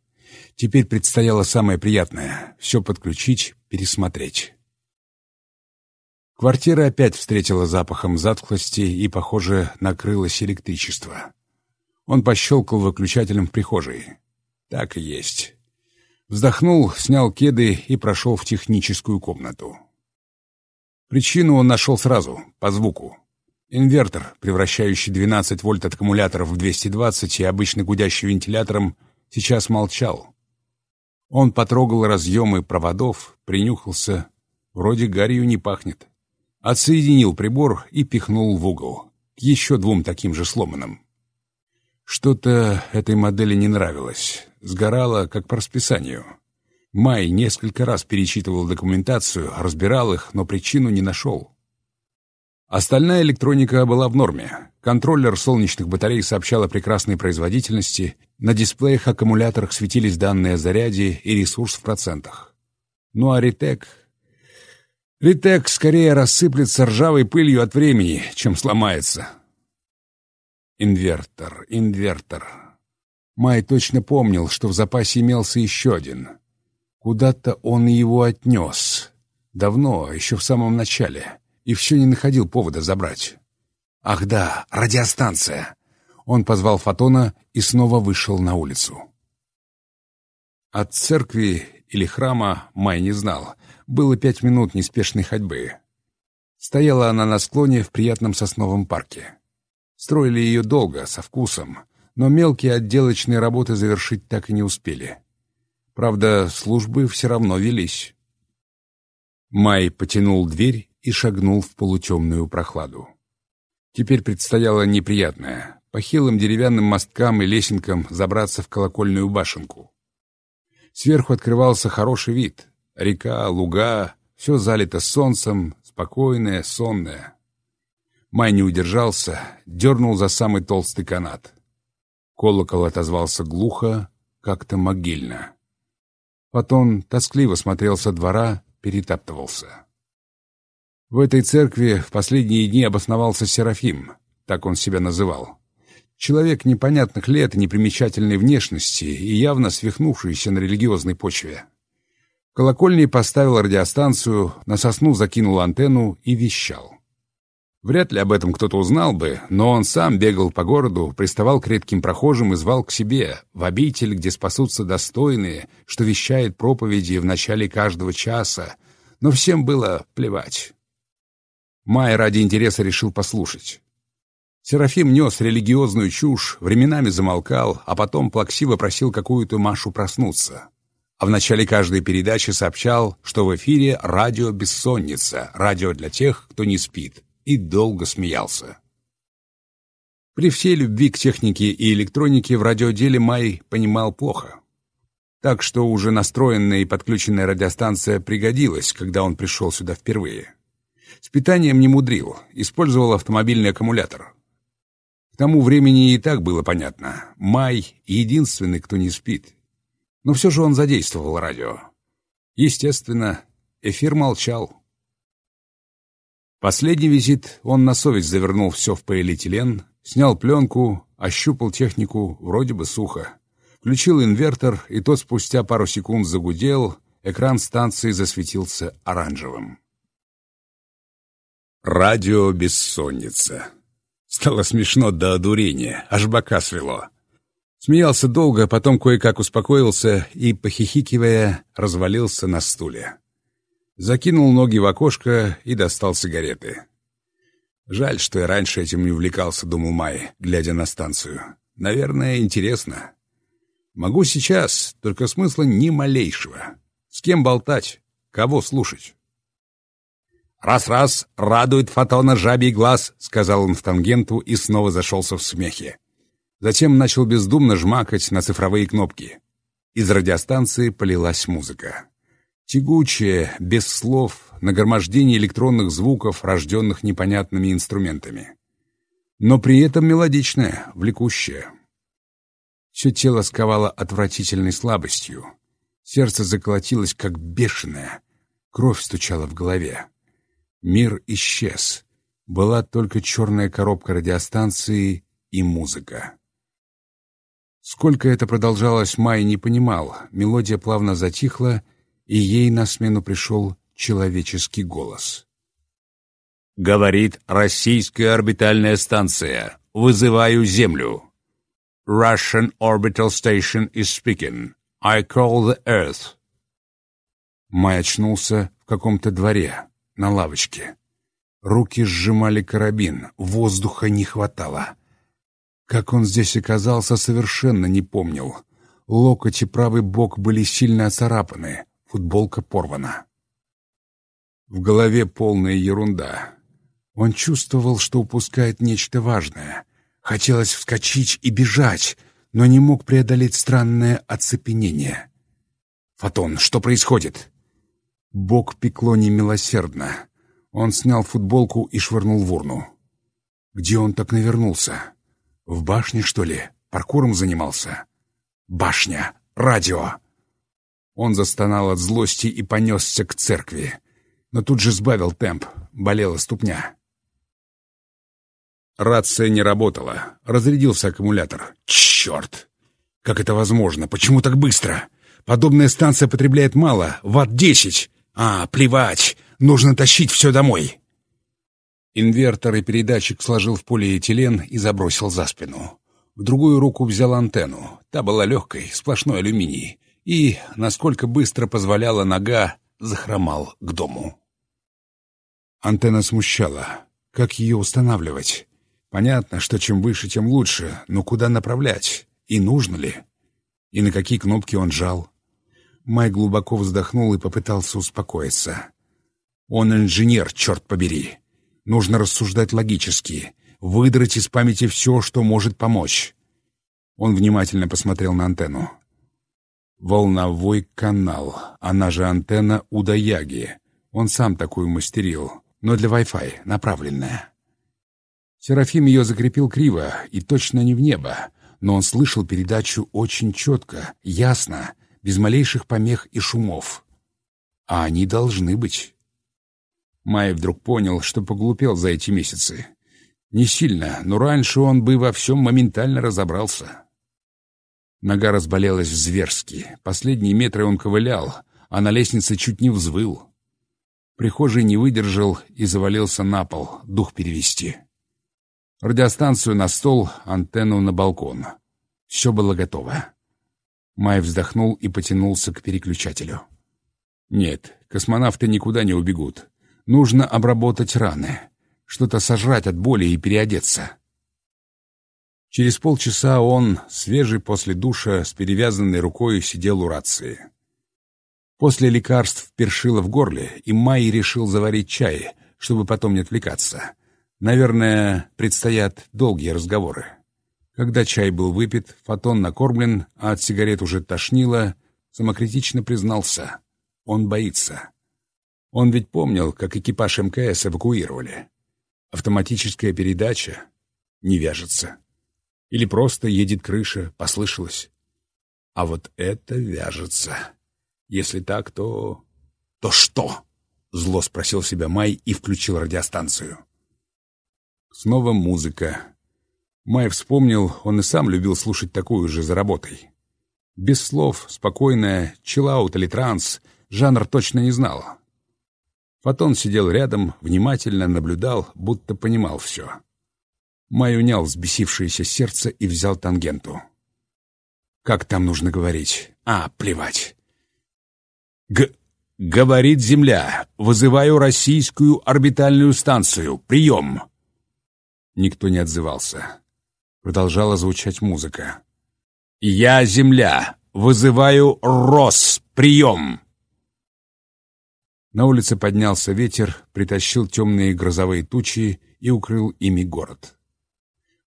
Теперь предстояло самое приятное — все подключить, пересмотреть. Квартира опять встретила запахом затхлости и, похоже, накрылось электричество. Он пощелкал выключателем в прихожей. Так и есть. Вздохнул, снял кеды и прошел в техническую комнату. Причину он нашел сразу, по звуку. Инвертор, превращающий 12 вольт от аккумулятора в 220 и обычно гудящий вентилятором, сейчас молчал. Он потрогал разъемы проводов, принюхался. Вроде гарью не пахнет. Отсоединил прибор и пихнул в угол. К еще двум таким же сломанным. Что-то этой модели не нравилось. Сгорало, как по расписанию. Май несколько раз перечитывал документацию, разбирал их, но причину не нашел. Остальная электроника была в норме. Контроллер солнечных батарей сообщал о прекрасной производительности, на дисплеях аккумуляторах светились данные о заряде и ресурс в процентах. Ну а Ритек... Ритек скорее рассыплется ржавой пылью от времени, чем сломается. Инвертор, инвертор. Май точно помнил, что в запасе имелся еще один. Куда-то он его отнес. Давно, еще в самом начале. И все не находил повода забрать. Ах да, радиостанция. Он позвал Фотона и снова вышел на улицу. От церкви или храма Май не знал. Было пять минут неспешной ходьбы. Стояла она на склоне в приятном сосновом парке. Строили ее долго, со вкусом, но мелкие отделочные работы завершить так и не успели. Правда, службы все равно велись. Май потянул дверь и шагнул в полутемную прохладу. Теперь предстояло неприятное — по хилым деревянным мосткам и лесенкам забраться в колокольную башенку. Сверху открывался хороший вид. Река, луга, все залито солнцем, спокойное, сонное. Май не удержался, дернул за самый толстый канат. Колокол отозвался глухо, как-то могильно. Потом тоскливо смотрел со двора, перетаптывался. В этой церкви в последние дни обосновался Серафим, так он себя называл. Человек непонятных лет и непримечательной внешности и явно свихнувшийся на религиозной почве. В колокольне поставил радиостанцию, на сосну закинул антенну и вещал. Вряд ли об этом кто-то узнал бы, но он сам бегал по городу, приставал к редким прохожим и звал к себе, в обитель, где спасутся достойные, что вещает проповеди в начале каждого часа, но всем было плевать. Май ради интереса решил послушать. Серафим нес религиозную чушь, временами замолкал, а потом плаксиво просил какую-то Машу проснуться. А в начале каждой передачи сообщал, что в эфире радио «Бессонница», радио для тех, кто не спит и долго смеялся. При всей любви к технике и электронике в радиоделе Май понимал плохо. Так что уже настроенная и подключенная радиостанция пригодилась, когда он пришел сюда впервые. С питанием не мудрил, использовал автомобильный аккумулятор. К тому времени и так было понятно. Май — единственный, кто не спит. Но все же он задействовал радио. Естественно, эфир молчал. Последний визит он на совесть завернул все в полиэтилен, снял пленку, ощупал технику, вроде бы сухо. Включил инвертор, и тот спустя пару секунд загудел, экран станции засветился оранжевым. Радио «Бессонница». Стало смешно до одурения, аж бока свело. Смеялся долго, потом кое-как успокоился и, похихикивая, развалился на стуле закинул ноги в окошко и достал сигареты. Жаль, что я раньше этим не увлекался, думал Май, глядя на станцию. Наверное, интересно. Могу сейчас, только смысла ни малейшего. С кем болтать? Кого слушать? «Раз-раз, радует фотона жабий глаз», — сказал он в тангенту и снова зашелся в смехе. Затем начал бездумно жмакать на цифровые кнопки. Из радиостанции полилась музыка. Тягучее, без слов, нагромождение электронных звуков, рожденных непонятными инструментами. Но при этом мелодичное, влекущее. Все тело сковало отвратительной слабостью. Сердце заколотилось, как бешеное. Кровь стучала в голове. Мир исчез. Была только черная коробка радиостанции и музыка. Сколько это продолжалось, Май не понимал. Мелодия плавно затихла, и ей на смену пришел человеческий голос. «Говорит российская орбитальная станция. Вызываю Землю. Russian orbital station is speaking. I call the Earth». Май очнулся в каком-то дворе, на лавочке. Руки сжимали карабин, воздуха не хватало. Как он здесь оказался, совершенно не помнил. Локоть и правый бок были сильно оцарапаны футболка порвана. В голове полная ерунда. Он чувствовал, что упускает нечто важное. Хотелось вскочить и бежать, но не мог преодолеть странное оцепенение. «Фотон, что происходит?» Бог пекло немилосердно. Он снял футболку и швырнул в урну. Где он так навернулся? В башне, что ли? Паркуром занимался? Башня! Радио! Он застонал от злости и понесся к церкви. Но тут же сбавил темп, болела ступня. Рация не работала. Разрядился аккумулятор. Черт! Как это возможно? Почему так быстро? Подобная станция потребляет мало, ватт-10. А, плевать, нужно тащить все домой. Инвертор и передатчик сложил в полиэтилен и забросил за спину. В другую руку взял антенну. Та была легкой, сплошной алюминий. И, насколько быстро позволяла нога, захромал к дому. Антенна смущала. Как ее устанавливать? Понятно, что чем выше, тем лучше, но куда направлять? И нужно ли? И на какие кнопки он жал? Май глубоко вздохнул и попытался успокоиться. Он инженер, черт побери. Нужно рассуждать логически, выдрать из памяти все, что может помочь. Он внимательно посмотрел на антенну. Волновой канал, она же антенна Удаяги. Он сам такую мастерил, но для Wi-Fi, направленная. Серафим ее закрепил криво и точно не в небо, но он слышал передачу очень четко, ясно, без малейших помех и шумов. А они должны быть. Май вдруг понял, что поглупел за эти месяцы. Не сильно, но раньше он бы во всем моментально разобрался. Нога разболелась зверски. Последние метры он ковылял, а на лестнице чуть не взвыл. Прихожий не выдержал и завалился на пол, дух перевести. Радиостанцию на стол, антенну на балкон. Все было готово. Май вздохнул и потянулся к переключателю. «Нет, космонавты никуда не убегут. Нужно обработать раны, что-то сожрать от боли и переодеться». Через полчаса он, свежий после душа, с перевязанной рукой, сидел у рации. После лекарств першило в горле, и Май решил заварить чай, чтобы потом не отвлекаться. Наверное, предстоят долгие разговоры. Когда чай был выпит, фотон накормлен, а от сигарет уже тошнило, самокритично признался. Он боится. Он ведь помнил, как экипаж МКС эвакуировали. Автоматическая передача не вяжется. Или просто едет крыша, послышалось. А вот это вяжется. Если так, то... То что? Зло спросил себя Май и включил радиостанцию. Снова музыка. Май вспомнил, он и сам любил слушать такую же за работой. Без слов, спокойная, чиллаут или транс, жанр точно не знал. Фотон сидел рядом, внимательно наблюдал, будто понимал все. Май унял взбесившееся сердце и взял тангенту. Как там нужно говорить? А, плевать. Г... «Говорит Земля. Вызываю российскую орбитальную станцию. Прием!» Никто не отзывался. Продолжала звучать музыка. «Я Земля! Вызываю РОС! Прием!» На улице поднялся ветер, притащил темные грозовые тучи и укрыл ими город.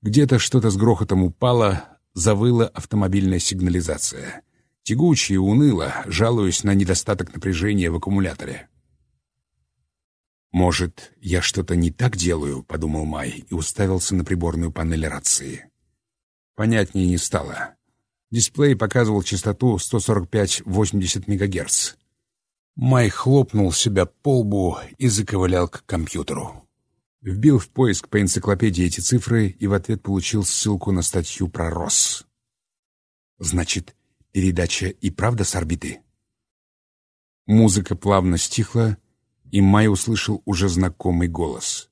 Где-то что-то с грохотом упало, завыла автомобильная сигнализация. Тягуче и уныло, жалуясь на недостаток напряжения в аккумуляторе. «Может, я что-то не так делаю?» — подумал Май и уставился на приборную панель рации. Понятнее не стало. Дисплей показывал частоту 145-80 МГц. Май хлопнул себя по лбу и заковылял к компьютеру. Вбил в поиск по энциклопедии эти цифры и в ответ получил ссылку на статью про РОС. Значит, передача и правда с орбиты? Музыка плавно стихла, и Май услышал уже знакомый голос.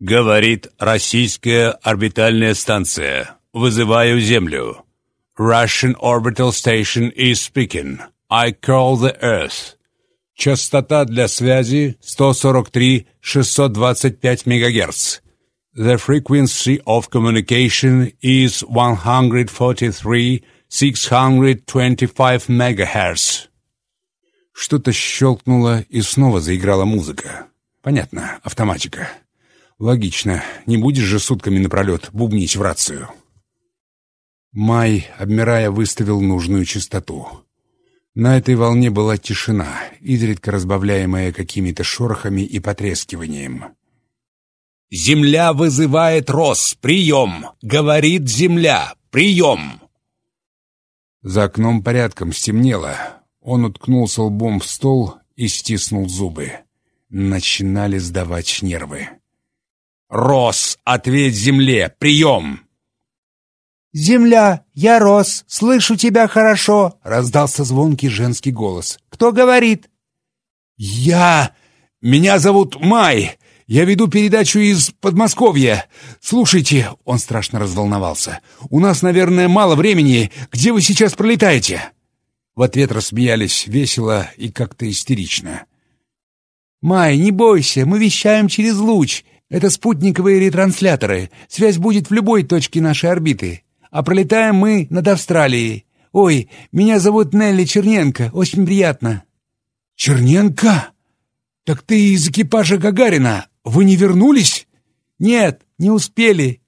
«Говорит российская орбитальная станция. Вызываю Землю. Russian Orbital Station is speaking. I call the Earth. Частота для связи 143-625 МГц. The frequency of communication is 143-625 МГц. Что-то щелкнуло, и снова заиграла музыка. Понятно, автоматика. Логично, не будешь же сутками напролет бубнить в рацию. Май, обмирая, выставил нужную частоту. На этой волне была тишина, изредка разбавляемая какими-то шорохами и потрескиванием. «Земля вызывает роз! Прием! Говорит земля! Прием!» За окном порядком стемнело. Он уткнулся лбом в стол и стиснул зубы. Начинали сдавать нервы. Рос, ответь земле! Прием!» «Земля, я Рос, слышу тебя хорошо!» — раздался звонкий женский голос. «Кто говорит?» «Я... Меня зовут Май. Я веду передачу из Подмосковья. Слушайте...» — он страшно разволновался. «У нас, наверное, мало времени. Где вы сейчас пролетаете?» В ответ рассмеялись весело и как-то истерично. «Май, не бойся, мы вещаем через луч. Это спутниковые ретрансляторы. Связь будет в любой точке нашей орбиты а пролетаем мы над Австралией. Ой, меня зовут Нелли Черненко, очень приятно». «Черненко? Так ты из экипажа Гагарина. Вы не вернулись?» «Нет, не успели.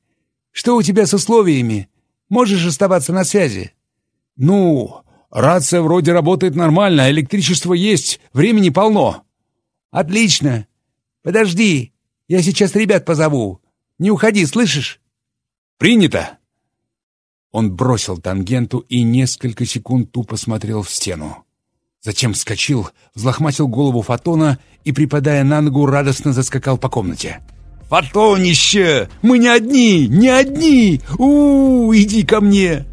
Что у тебя с условиями? Можешь оставаться на связи?» «Ну, рация вроде работает нормально, электричество есть, времени полно». «Отлично. Подожди, я сейчас ребят позову. Не уходи, слышишь?» «Принято!» Он бросил тангенту и несколько секунд тупо смотрел в стену. Затем вскочил, взлохматил голову Фотона и, припадая на ногу, радостно заскакал по комнате. «Фотонище! Мы не одни! Не одни! у, -у, -у Иди ко мне!»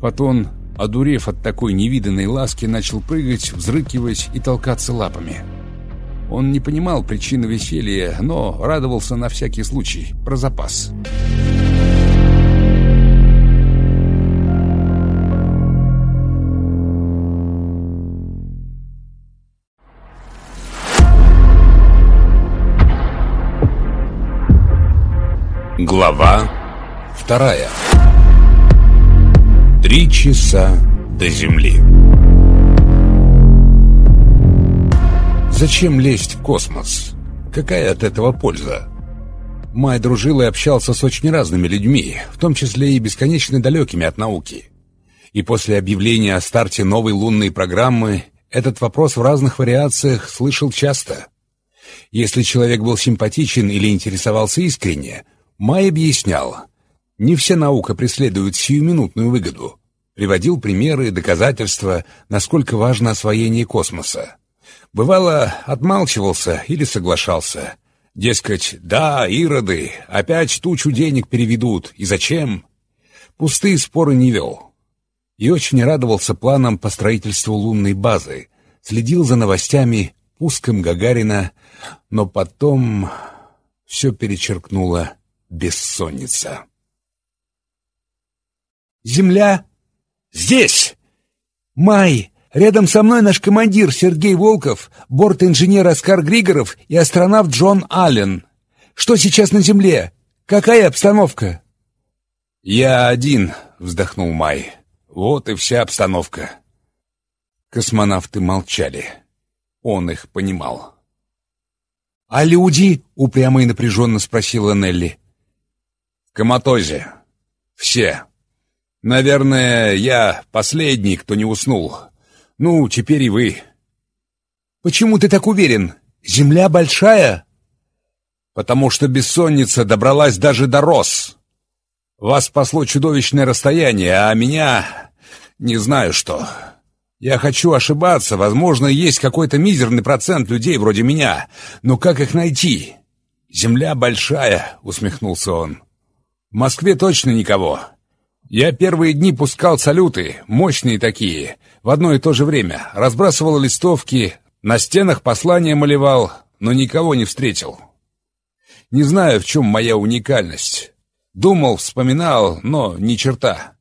Фотон, одурев от такой невиданной ласки, начал прыгать, взрыкивать и толкаться лапами. Он не понимал причины веселья, но радовался на всякий случай, про запас. «Фотонище!» Глава вторая Три часа до земли Зачем лезть в космос? Какая от этого польза? Май дружил и общался с очень разными людьми, в том числе и бесконечно далекими от науки. И после объявления о старте новой лунной программы этот вопрос в разных вариациях слышал часто. Если человек был симпатичен или интересовался искренне – Май объяснял, не все наука преследует сиюминутную выгоду. Приводил примеры, доказательства, насколько важно освоение космоса. Бывало, отмалчивался или соглашался. Дескать, да, ироды, опять тучу денег переведут, и зачем? Пустые споры не вел. И очень радовался планам по строительству лунной базы, следил за новостями, пуском Гагарина, но потом все перечеркнуло бессонница. «Земля?» «Здесь!» «Май, рядом со мной наш командир Сергей Волков, борт-инженер Оскар Григоров и астронавт Джон Аллен. Что сейчас на Земле? Какая обстановка?» «Я один», — вздохнул Май. «Вот и вся обстановка». Космонавты молчали. Он их понимал. «А люди?» — упрямо и напряженно спросила Нелли коматозе. Все. Наверное, я последний, кто не уснул. Ну, теперь и вы. Почему ты так уверен? Земля большая? Потому что бессонница добралась даже до роз. Вас спасло чудовищное расстояние, а меня... не знаю что. Я хочу ошибаться, возможно, есть какой-то мизерный процент людей вроде меня, но как их найти? Земля большая, усмехнулся он. В Москве точно никого. Я первые дни пускал салюты, мощные такие, в одно и то же время. Разбрасывал листовки, на стенах послания малевал, но никого не встретил. Не знаю, в чем моя уникальность. Думал, вспоминал, но ни черта.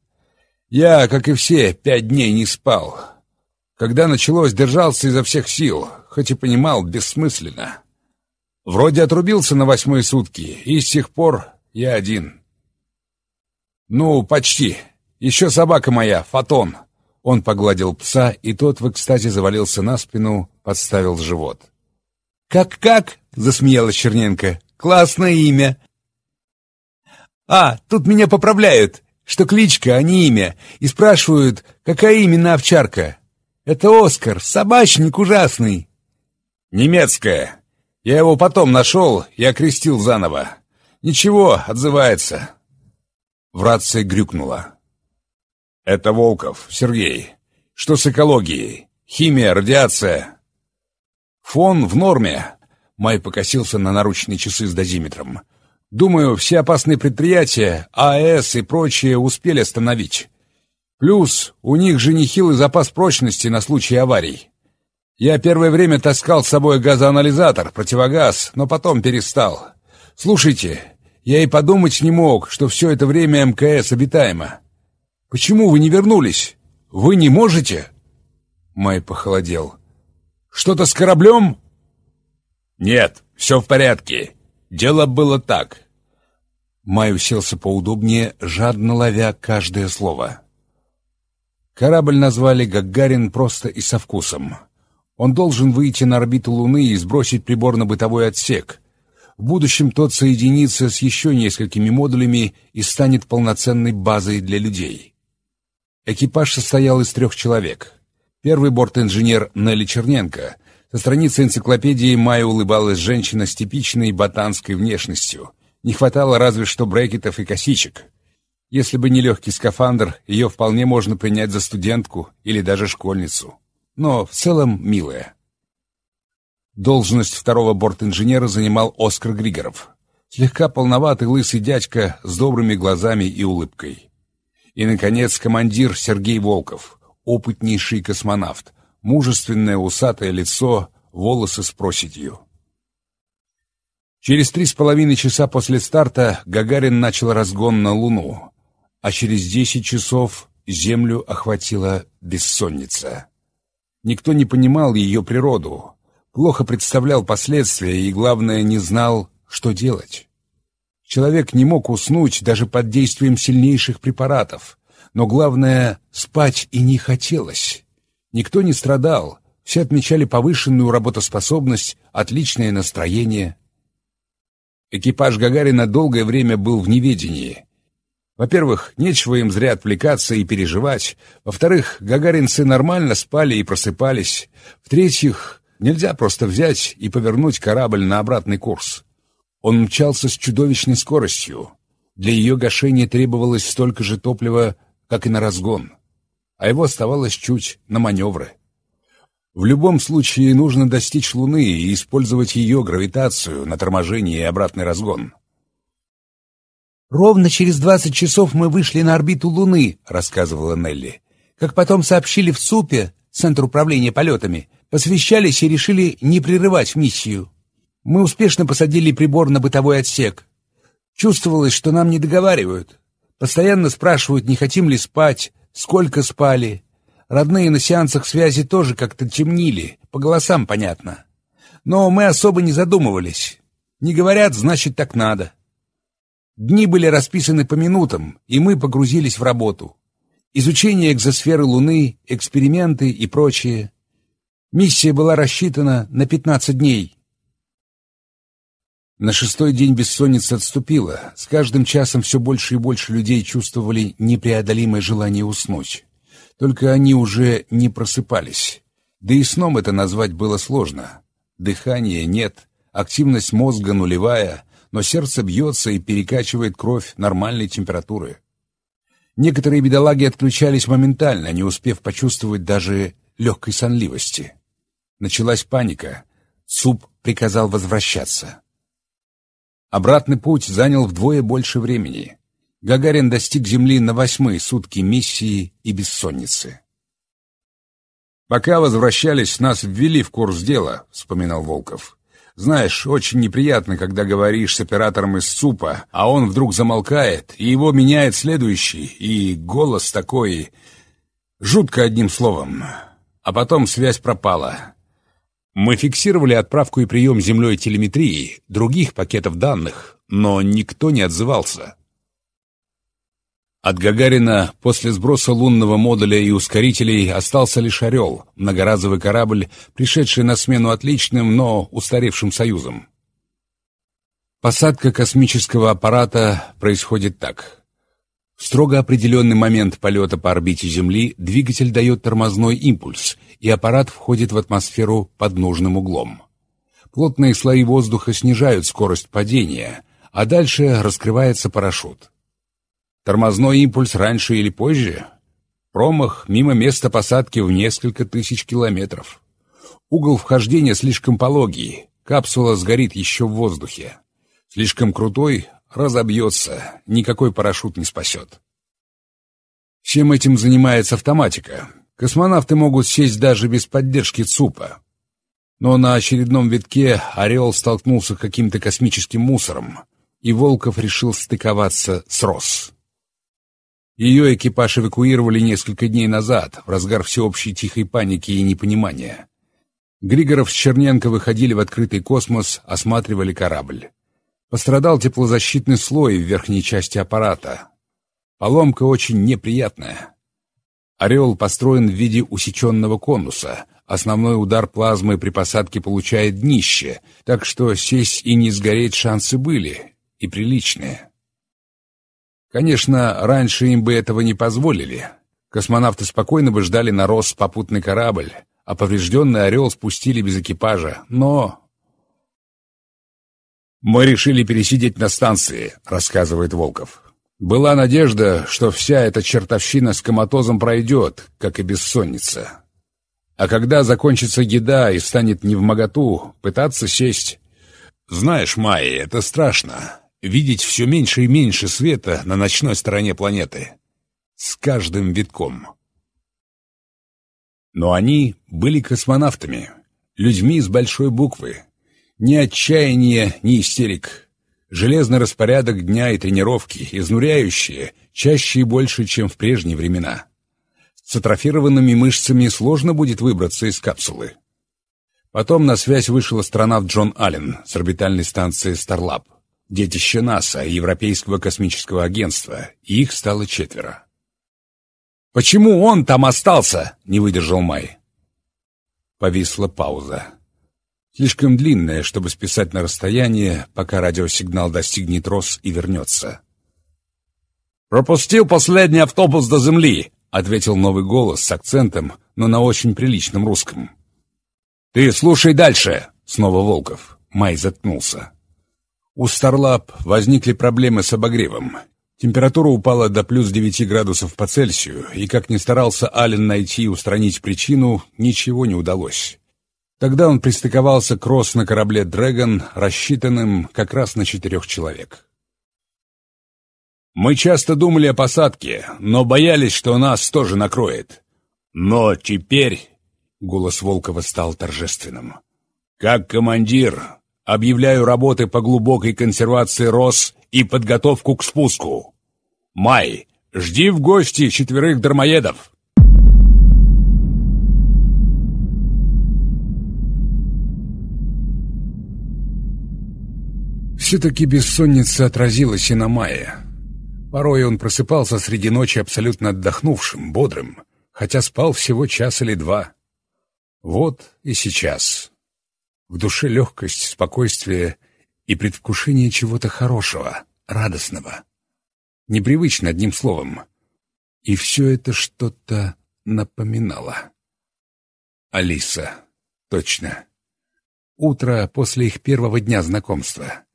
Я, как и все, пять дней не спал. Когда началось, держался изо всех сил, хоть и понимал, бессмысленно. Вроде отрубился на восьмые сутки, и с тех пор я один. «Ну, почти. Еще собака моя, Фотон». Он погладил пса, и тот в экстазе завалился на спину, подставил живот. «Как-как?» — засмеялась Черненко. «Классное имя!» «А, тут меня поправляют, что кличка, а не имя, и спрашивают, какая именно овчарка. Это Оскар, собачник ужасный». «Немецкая. Я его потом нашел и окрестил заново. Ничего, отзывается. В рации грюкнуло. «Это Волков, Сергей. Что с экологией? Химия, радиация?» «Фон в норме». Май покосился на наручные часы с дозиметром. Думаю, все опасные предприятия, АЭС и прочее успели остановить. Плюс у них же нехилый запас прочности на случай аварий. Я первое время таскал с собой газоанализатор, противогаз, но потом перестал. Слушайте, я и подумать не мог, что все это время МКС обитаемо. Почему вы не вернулись? Вы не можете?» Май похолодел. «Что-то с кораблем?» «Нет, все в порядке. Дело было так». Май уселся поудобнее, жадно ловя каждое слово. Корабль назвали «Гагарин» просто и со вкусом. Он должен выйти на орбиту Луны и сбросить приборно-бытовой отсек. В будущем тот соединится с еще несколькими модулями и станет полноценной базой для людей. Экипаж состоял из трех человек. Первый борт-инженер Нелли Черненко. Со страницы энциклопедии Майя улыбалась женщина с типичной ботанской внешностью. Не хватало разве что брекетов и косичек. Если бы не легкий скафандр, ее вполне можно принять за студентку или даже школьницу. Но в целом милая. Должность второго борт-инженера занимал Оскар Григоров. Слегка полноватый лысый дядька с добрыми глазами и улыбкой. И, наконец, командир Сергей Волков, опытнейший космонавт, мужественное усатое лицо, волосы с проседью. Через три с половиной часа после старта Гагарин начал разгон на Луну, а через десять часов Землю охватила бессонница. Никто не понимал ее природу, плохо представлял последствия и, главное, не знал, что делать. Человек не мог уснуть даже под действием сильнейших препаратов. Но главное, спать и не хотелось. Никто не страдал, все отмечали повышенную работоспособность, отличное настроение. Экипаж Гагарина долгое время был в неведении. Во-первых, нечего им зря отвлекаться и переживать. Во-вторых, гагаринцы нормально спали и просыпались. В-третьих, нельзя просто взять и повернуть корабль на обратный курс. Он мчался с чудовищной скоростью. Для ее гашения требовалось столько же топлива, как и на разгон. А его оставалось чуть на маневры. В любом случае нужно достичь Луны и использовать ее гравитацию на торможение и обратный разгон. «Ровно через двадцать часов мы вышли на орбиту Луны», — рассказывала Нелли. «Как потом сообщили в ЦУПе, Центр управления полетами, посвящались и решили не прерывать миссию». Мы успешно посадили прибор на бытовой отсек. Чувствовалось, что нам не договаривают. Постоянно спрашивают, не хотим ли спать, сколько спали. Родные на сеансах связи тоже как-то темнили, по голосам понятно. Но мы особо не задумывались. Не говорят, значит, так надо. Дни были расписаны по минутам, и мы погрузились в работу. Изучение экзосферы Луны, эксперименты и прочее. Миссия была рассчитана на 15 дней. На шестой день бессонница отступила. С каждым часом все больше и больше людей чувствовали непреодолимое желание уснуть. Только они уже не просыпались. Да и сном это назвать было сложно. Дыхания нет, активность мозга нулевая, но сердце бьется и перекачивает кровь нормальной температуры. Некоторые бедолаги отключались моментально, не успев почувствовать даже легкой сонливости. Началась паника. Суп приказал возвращаться. Обратный путь занял вдвое больше времени. Гагарин достиг Земли на восьмые сутки миссии и бессонницы. «Пока возвращались, нас ввели в курс дела», — вспоминал Волков. «Знаешь, очень неприятно, когда говоришь с оператором из СУПа, а он вдруг замолкает, и его меняет следующий, и голос такой... Жутко одним словом. А потом связь пропала. Мы фиксировали отправку и прием землей телеметрии, других пакетов данных, но никто не отзывался. От Гагарина после сброса лунного модуля и ускорителей остался лишь «Орел», многоразовый корабль, пришедший на смену отличным, но устаревшим союзам. Посадка космического аппарата происходит так. В строго определенный момент полета по орбите Земли двигатель дает тормозной импульс, и аппарат входит в атмосферу под нужным углом. Плотные слои воздуха снижают скорость падения, а дальше раскрывается парашют. Тормозной импульс раньше или позже? Промах мимо места посадки в несколько тысяч километров. Угол вхождения слишком пологий, капсула сгорит еще в воздухе. Слишком крутой, разобьется, никакой парашют не спасет. Всем этим занимается автоматика. Космонавты могут сесть даже без поддержки ЦУПа. Но на очередном витке «Орел» столкнулся с каким-то космическим мусором, и Волков решил стыковаться с «Рос». Ее экипаж эвакуировали несколько дней назад, в разгар всеобщей тихой паники и непонимания. Григоров с Черненко выходили в открытый космос, осматривали корабль. Пострадал теплозащитный слой в верхней части аппарата. Поломка очень неприятная. «Орел» построен в виде усеченного конуса. Основной удар плазмы при посадке получает днище, так что сесть и не сгореть шансы были, и приличные. Конечно, раньше им бы этого не позволили. Космонавты спокойно бы ждали на Рос попутный корабль, а поврежденный «Орел» спустили без экипажа, но... «Мы решили пересидеть на станции», — рассказывает Волков. «Была надежда, что вся эта чертовщина с коматозом пройдет, как и бессонница. А когда закончится еда и станет невмоготу, пытаться сесть... Знаешь, Майя, это страшно видеть все меньше и меньше света на ночной стороне планеты. С каждым витком. Но они были космонавтами, людьми с большой буквы. Ни отчаяния, ни истерик. Железный распорядок дня и тренировки, изнуряющие, чаще и больше, чем в прежние времена. С атрофированными мышцами сложно будет выбраться из капсулы. Потом на связь вышел астронавт Джон Аллен с орбитальной станции «Старлаб» детище НАСА, Европейского космического агентства, и их стало четверо. «Почему он там остался?» — не выдержал Май. Повисла пауза. Слишком длинная, чтобы списать на расстояние, пока радиосигнал достигнет Рос и вернется. «Пропустил последний автобус до Земли», — ответил новый голос с акцентом, но на очень приличном русском. «Ты слушай дальше», — снова Волков. Май заткнулся. У Старлаб возникли проблемы с обогревом. Температура упала до плюс 9 градусов по Цельсию, и, как ни старался Ален найти и устранить причину, ничего не удалось. Тогда он пристыковался к Рос на корабле «Дрэгон», рассчитанным как раз на четырех человек. «Мы часто думали о посадке, но боялись, что нас тоже накроет. Но теперь...» — голос Волкова стал торжественным. «Как командир, Объявляю работы по глубокой консервации роз и подготовку к спуску. Май, жди в гости четверых дармоедов. Все-таки бессонница отразилась и на Мае. Порой он просыпался среди ночи абсолютно отдохнувшим, бодрым, хотя спал всего час или два. Вот и сейчас. В душе легкость, спокойствие и предвкушение чего-то хорошего, радостного. Непривычно, одним словом. И все это что-то напоминало. Алиса. Точно. Утро после их первого дня знакомства.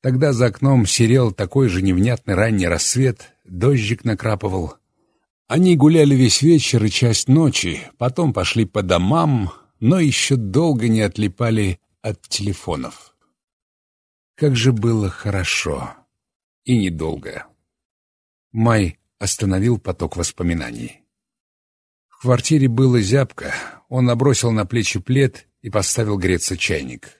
Тогда за окном серел такой же невнятный ранний рассвет, дождик накрапывал. Они гуляли весь вечер и часть ночи, потом пошли по домам, но еще долго не отлипали от телефонов. Как же было хорошо и недолго. Май остановил поток воспоминаний. В квартире было зябко, он набросил на плечи плед и поставил греться чайник.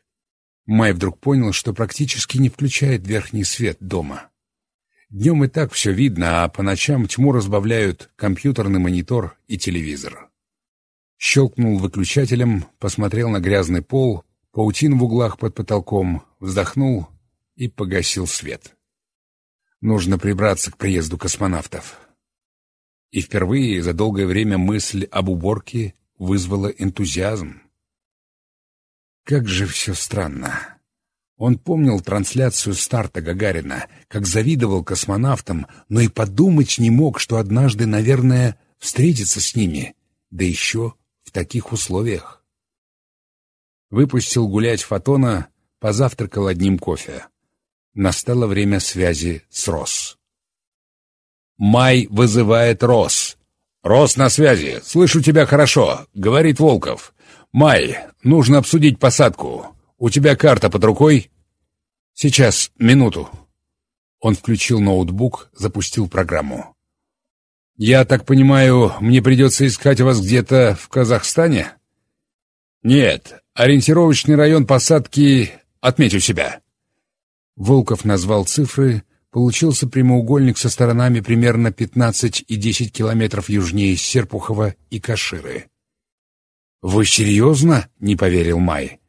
Май вдруг понял, что практически не включает верхний свет дома. Днем и так все видно, а по ночам тьму разбавляют компьютерный монитор и телевизор щелкнул выключателем, посмотрел на грязный пол, паутин в углах под потолком, вздохнул и погасил свет. Нужно прибраться к приезду космонавтов. И впервые за долгое время мысль об уборке вызвала энтузиазм. Как же все странно. Он помнил трансляцию старта Гагарина, как завидовал космонавтам, но и подумать не мог, что однажды, наверное, встретится с ними, да еще в таких условиях. Выпустил гулять Фотона, позавтракал одним кофе. Настало время связи с Рос. «Май вызывает Рос. Рос на связи. Слышу тебя хорошо», — говорит Волков. «Май, нужно обсудить посадку. У тебя карта под рукой?» «Сейчас, минуту». Он включил ноутбук, запустил программу. «Я так понимаю, мне придется искать вас где-то в Казахстане?» «Нет, ориентировочный район посадки отметь у себя». Волков назвал цифры, получился прямоугольник со сторонами примерно 15 и 10 километров южнее Серпухова и Каширы. «Вы серьезно?» — не поверил Май.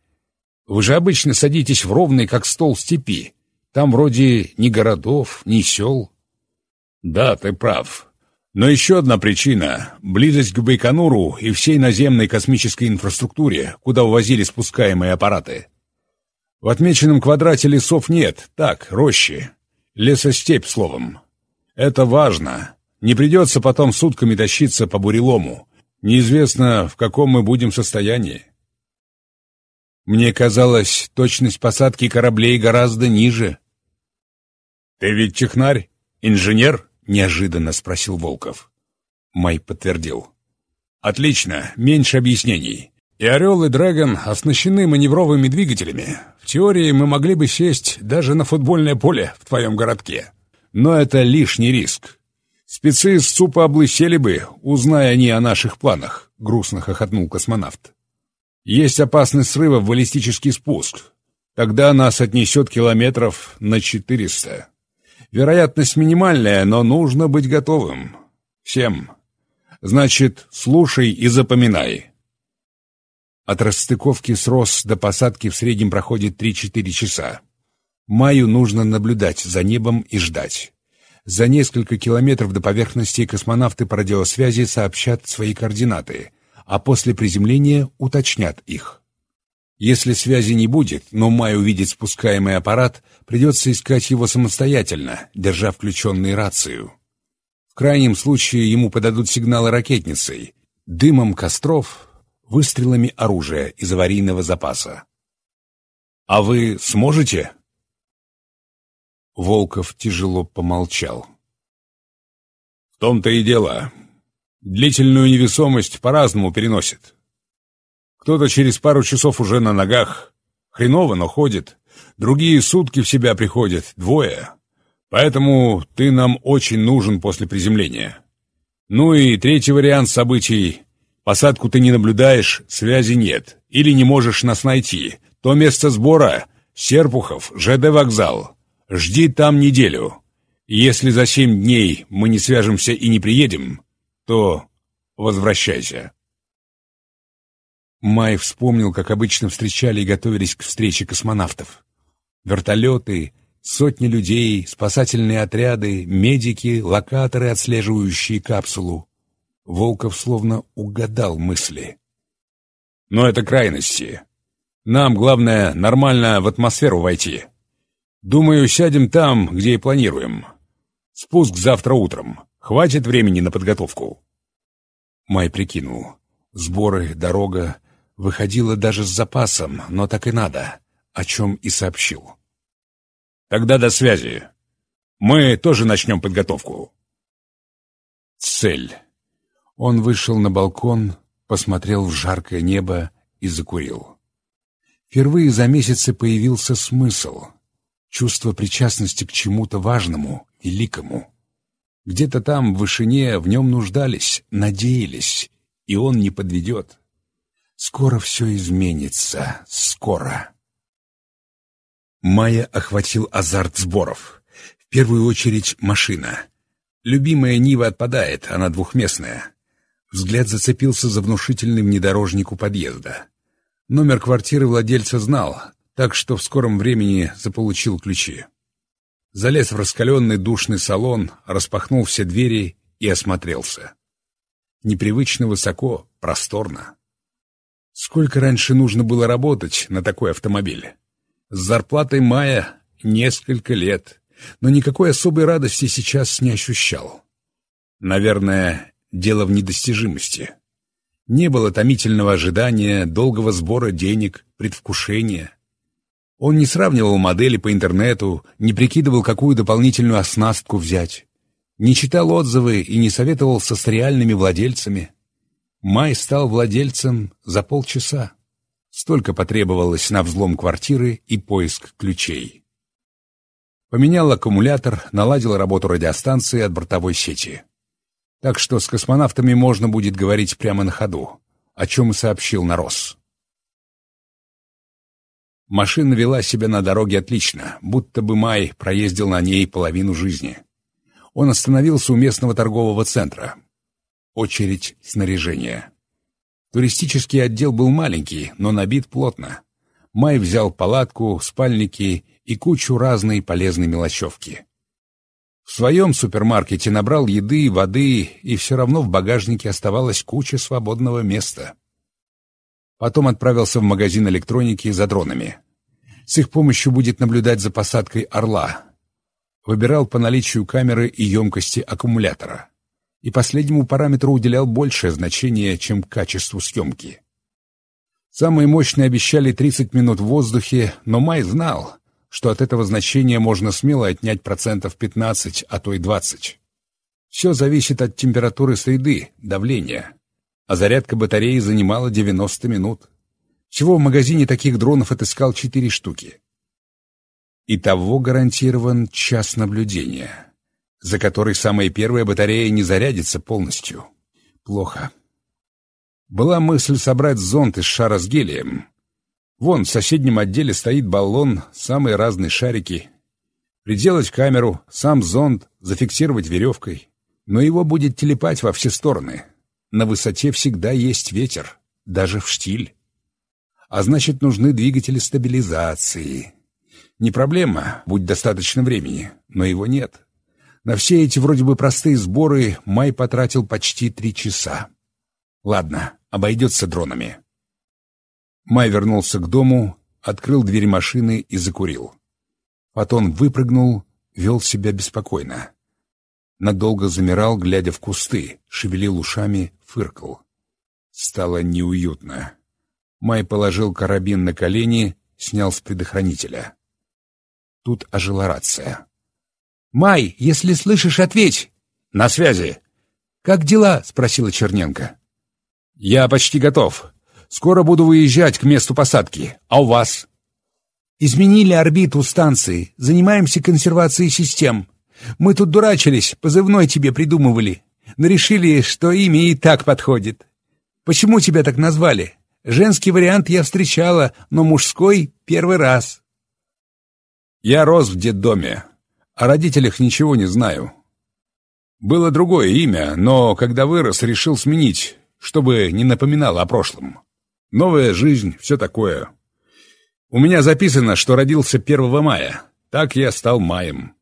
«Вы же обычно садитесь в ровный, как стол степи. Там вроде ни городов, ни сел». «Да, ты прав. Но еще одна причина — близость к Байконуру и всей наземной космической инфраструктуре, куда увозили спускаемые аппараты. В отмеченном квадрате лесов нет, так, рощи. Лесостепь, словом. Это важно. Не придется потом сутками тащиться по бурелому. Неизвестно, в каком мы будем состоянии. Мне казалось, точность посадки кораблей гораздо ниже. «Ты ведь технарь? Инженер?» — неожиданно спросил Волков. Май подтвердил. «Отлично, меньше объяснений. И «Орел», и «Дрэгон» оснащены маневровыми двигателями. В теории мы могли бы сесть даже на футбольное поле в твоем городке. Но это лишний риск. Спецы из ЦУПа облысели бы, узная они о наших планах», — грустно хохотнул космонавт. «Есть опасность срыва в баллистический спуск. Тогда нас отнесет километров на четыреста. Вероятность минимальная, но нужно быть готовым. Всем. Значит, слушай и запоминай». От расстыковки с РОС до посадки в среднем проходит 3-4 часа. Маю нужно наблюдать за небом и ждать. За несколько километров до поверхности космонавты по радиосвязи сообщат свои координаты, а после приземления уточнят их. Если связи не будет, но Май увидит спускаемый аппарат, придется искать его самостоятельно, держа включенной рацию. В крайнем случае ему подадут сигналы ракетницей. Дымом костров выстрелами оружия из аварийного запаса. «А вы сможете?» Волков тяжело помолчал. «В том-то и дело. Длительную невесомость по-разному переносит. Кто-то через пару часов уже на ногах. Хреново, но ходит. Другие сутки в себя приходят, двое. Поэтому ты нам очень нужен после приземления. Ну и третий вариант событий Посадку ты не наблюдаешь, связи нет, или не можешь нас найти. То место сбора — Серпухов, ЖД вокзал. Жди там неделю. Если за семь дней мы не свяжемся и не приедем, то возвращайся. Май вспомнил, как обычно встречали и готовились к встрече космонавтов. Вертолеты, сотни людей, спасательные отряды, медики, локаторы, отслеживающие капсулу. Волков словно угадал мысли. «Но это крайности. Нам, главное, нормально в атмосферу войти. Думаю, сядем там, где и планируем. Спуск завтра утром. Хватит времени на подготовку». Май прикинул. Сборы, дорога. Выходила даже с запасом, но так и надо, о чем и сообщил. «Тогда до связи. Мы тоже начнем подготовку». Цель. Он вышел на балкон, посмотрел в жаркое небо и закурил. Впервые за месяцы появился смысл, чувство причастности к чему-то важному, великому. Где-то там, в вышине, в нем нуждались, надеялись, и он не подведет. Скоро все изменится, скоро. Майя охватил азарт сборов. В первую очередь машина. Любимая Нива отпадает, она двухместная. Взгляд зацепился за внушительный внедорожник у подъезда. Номер квартиры владельца знал, так что в скором времени заполучил ключи. Залез в раскаленный душный салон, распахнул все двери и осмотрелся. Непривычно высоко, просторно. Сколько раньше нужно было работать на такой автомобиль? С зарплатой мая несколько лет, но никакой особой радости сейчас не ощущал. Наверное, дело в недостижимости. Не было томительного ожидания, долгого сбора денег, предвкушения. Он не сравнивал модели по интернету, не прикидывал, какую дополнительную оснастку взять. Не читал отзывы и не советовался с реальными владельцами. Май стал владельцем за полчаса. Столько потребовалось на взлом квартиры и поиск ключей. Поменял аккумулятор, наладил работу радиостанции от бортовой сети. Так что с космонавтами можно будет говорить прямо на ходу, о чем и сообщил Нарос. Машина вела себя на дороге отлично, будто бы Май проездил на ней половину жизни. Он остановился у местного торгового центра. Очередь снаряжения. Туристический отдел был маленький, но набит плотно. Май взял палатку, спальники и кучу разной полезной мелочевки. В своем супермаркете набрал еды, воды, и все равно в багажнике оставалась куча свободного места. Потом отправился в магазин электроники за дронами. С их помощью будет наблюдать за посадкой «Орла». Выбирал по наличию камеры и емкости аккумулятора. И последнему параметру уделял большее значение, чем качеству съемки. Самые мощные обещали 30 минут в воздухе, но Май знал, что от этого значения можно смело отнять процентов 15, а то и 20. Все зависит от температуры среды, давления а зарядка батареи занимала 90 минут. Всего в магазине таких дронов отыскал четыре штуки. Итого гарантирован час наблюдения, за который самая первая батарея не зарядится полностью. Плохо. Была мысль собрать зонт из шара с гелием. Вон, в соседнем отделе стоит баллон, самые разные шарики. Приделать камеру, сам зонд, зафиксировать веревкой. Но его будет телепать во все стороны. На высоте всегда есть ветер, даже в штиль. А значит, нужны двигатели стабилизации. Не проблема, будь достаточно времени, но его нет. На все эти вроде бы простые сборы Май потратил почти три часа. Ладно, обойдется дронами. Май вернулся к дому, открыл дверь машины и закурил. Потом выпрыгнул, вел себя беспокойно надолго замирал, глядя в кусты, шевелил ушами, фыркал. Стало неуютно. Май положил карабин на колени, снял с предохранителя. Тут ожила рация. «Май, если слышишь, ответь!» «На связи!» «Как дела?» — спросила Черненко. «Я почти готов. Скоро буду выезжать к месту посадки. А у вас?» «Изменили орбиту станции. Занимаемся консервацией систем. Мы тут дурачились, позывной тебе придумывали, но решили, что имя и так подходит. Почему тебя так назвали? Женский вариант я встречала, но мужской — первый раз. Я рос в детдоме. О родителях ничего не знаю. Было другое имя, но когда вырос, решил сменить, чтобы не напоминало о прошлом. Новая жизнь, все такое. У меня записано, что родился 1 мая. Так я стал маем.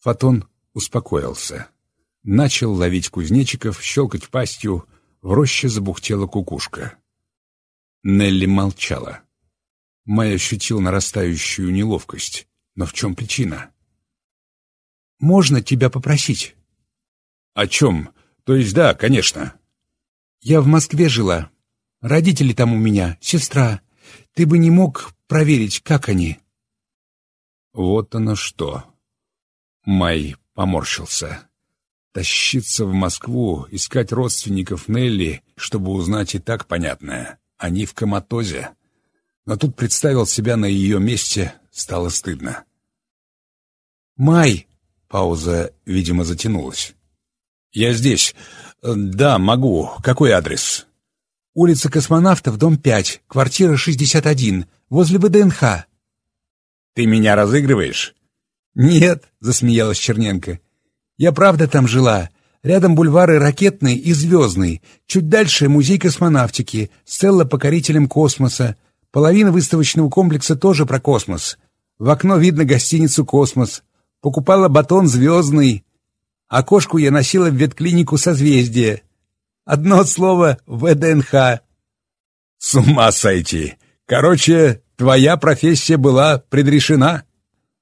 Фотон успокоился. Начал ловить кузнечиков, щелкать пастью, в роще забухтела кукушка. Нелли молчала. Май ощутил нарастающую неловкость. Но в чем причина? «Можно тебя попросить?» «О чем? То есть да, конечно». «Я в Москве жила. Родители там у меня, сестра. Ты бы не мог проверить, как они?» «Вот оно что!» Май поморщился. Тащиться в Москву, искать родственников Нелли, чтобы узнать и так понятное. Они в коматозе. Но тут представил себя на ее месте, стало стыдно. «Май!» — пауза, видимо, затянулась. «Я здесь. Да, могу. Какой адрес?» «Улица Космонавтов, дом 5, квартира 61, возле ВДНХ». «Ты меня разыгрываешь?» «Нет», — засмеялась Черненко. «Я правда там жила. Рядом бульвары Ракетный и Звездный. Чуть дальше музей космонавтики, Стелла покорителем космоса. Половина выставочного комплекса тоже про космос. В окно видно гостиницу «Космос». Покупала батон «Звездный». Окошку я носила в ветклинику «Созвездие». Одно слово «ВДНХ». «С ума сойти! Короче, твоя профессия была предрешена?»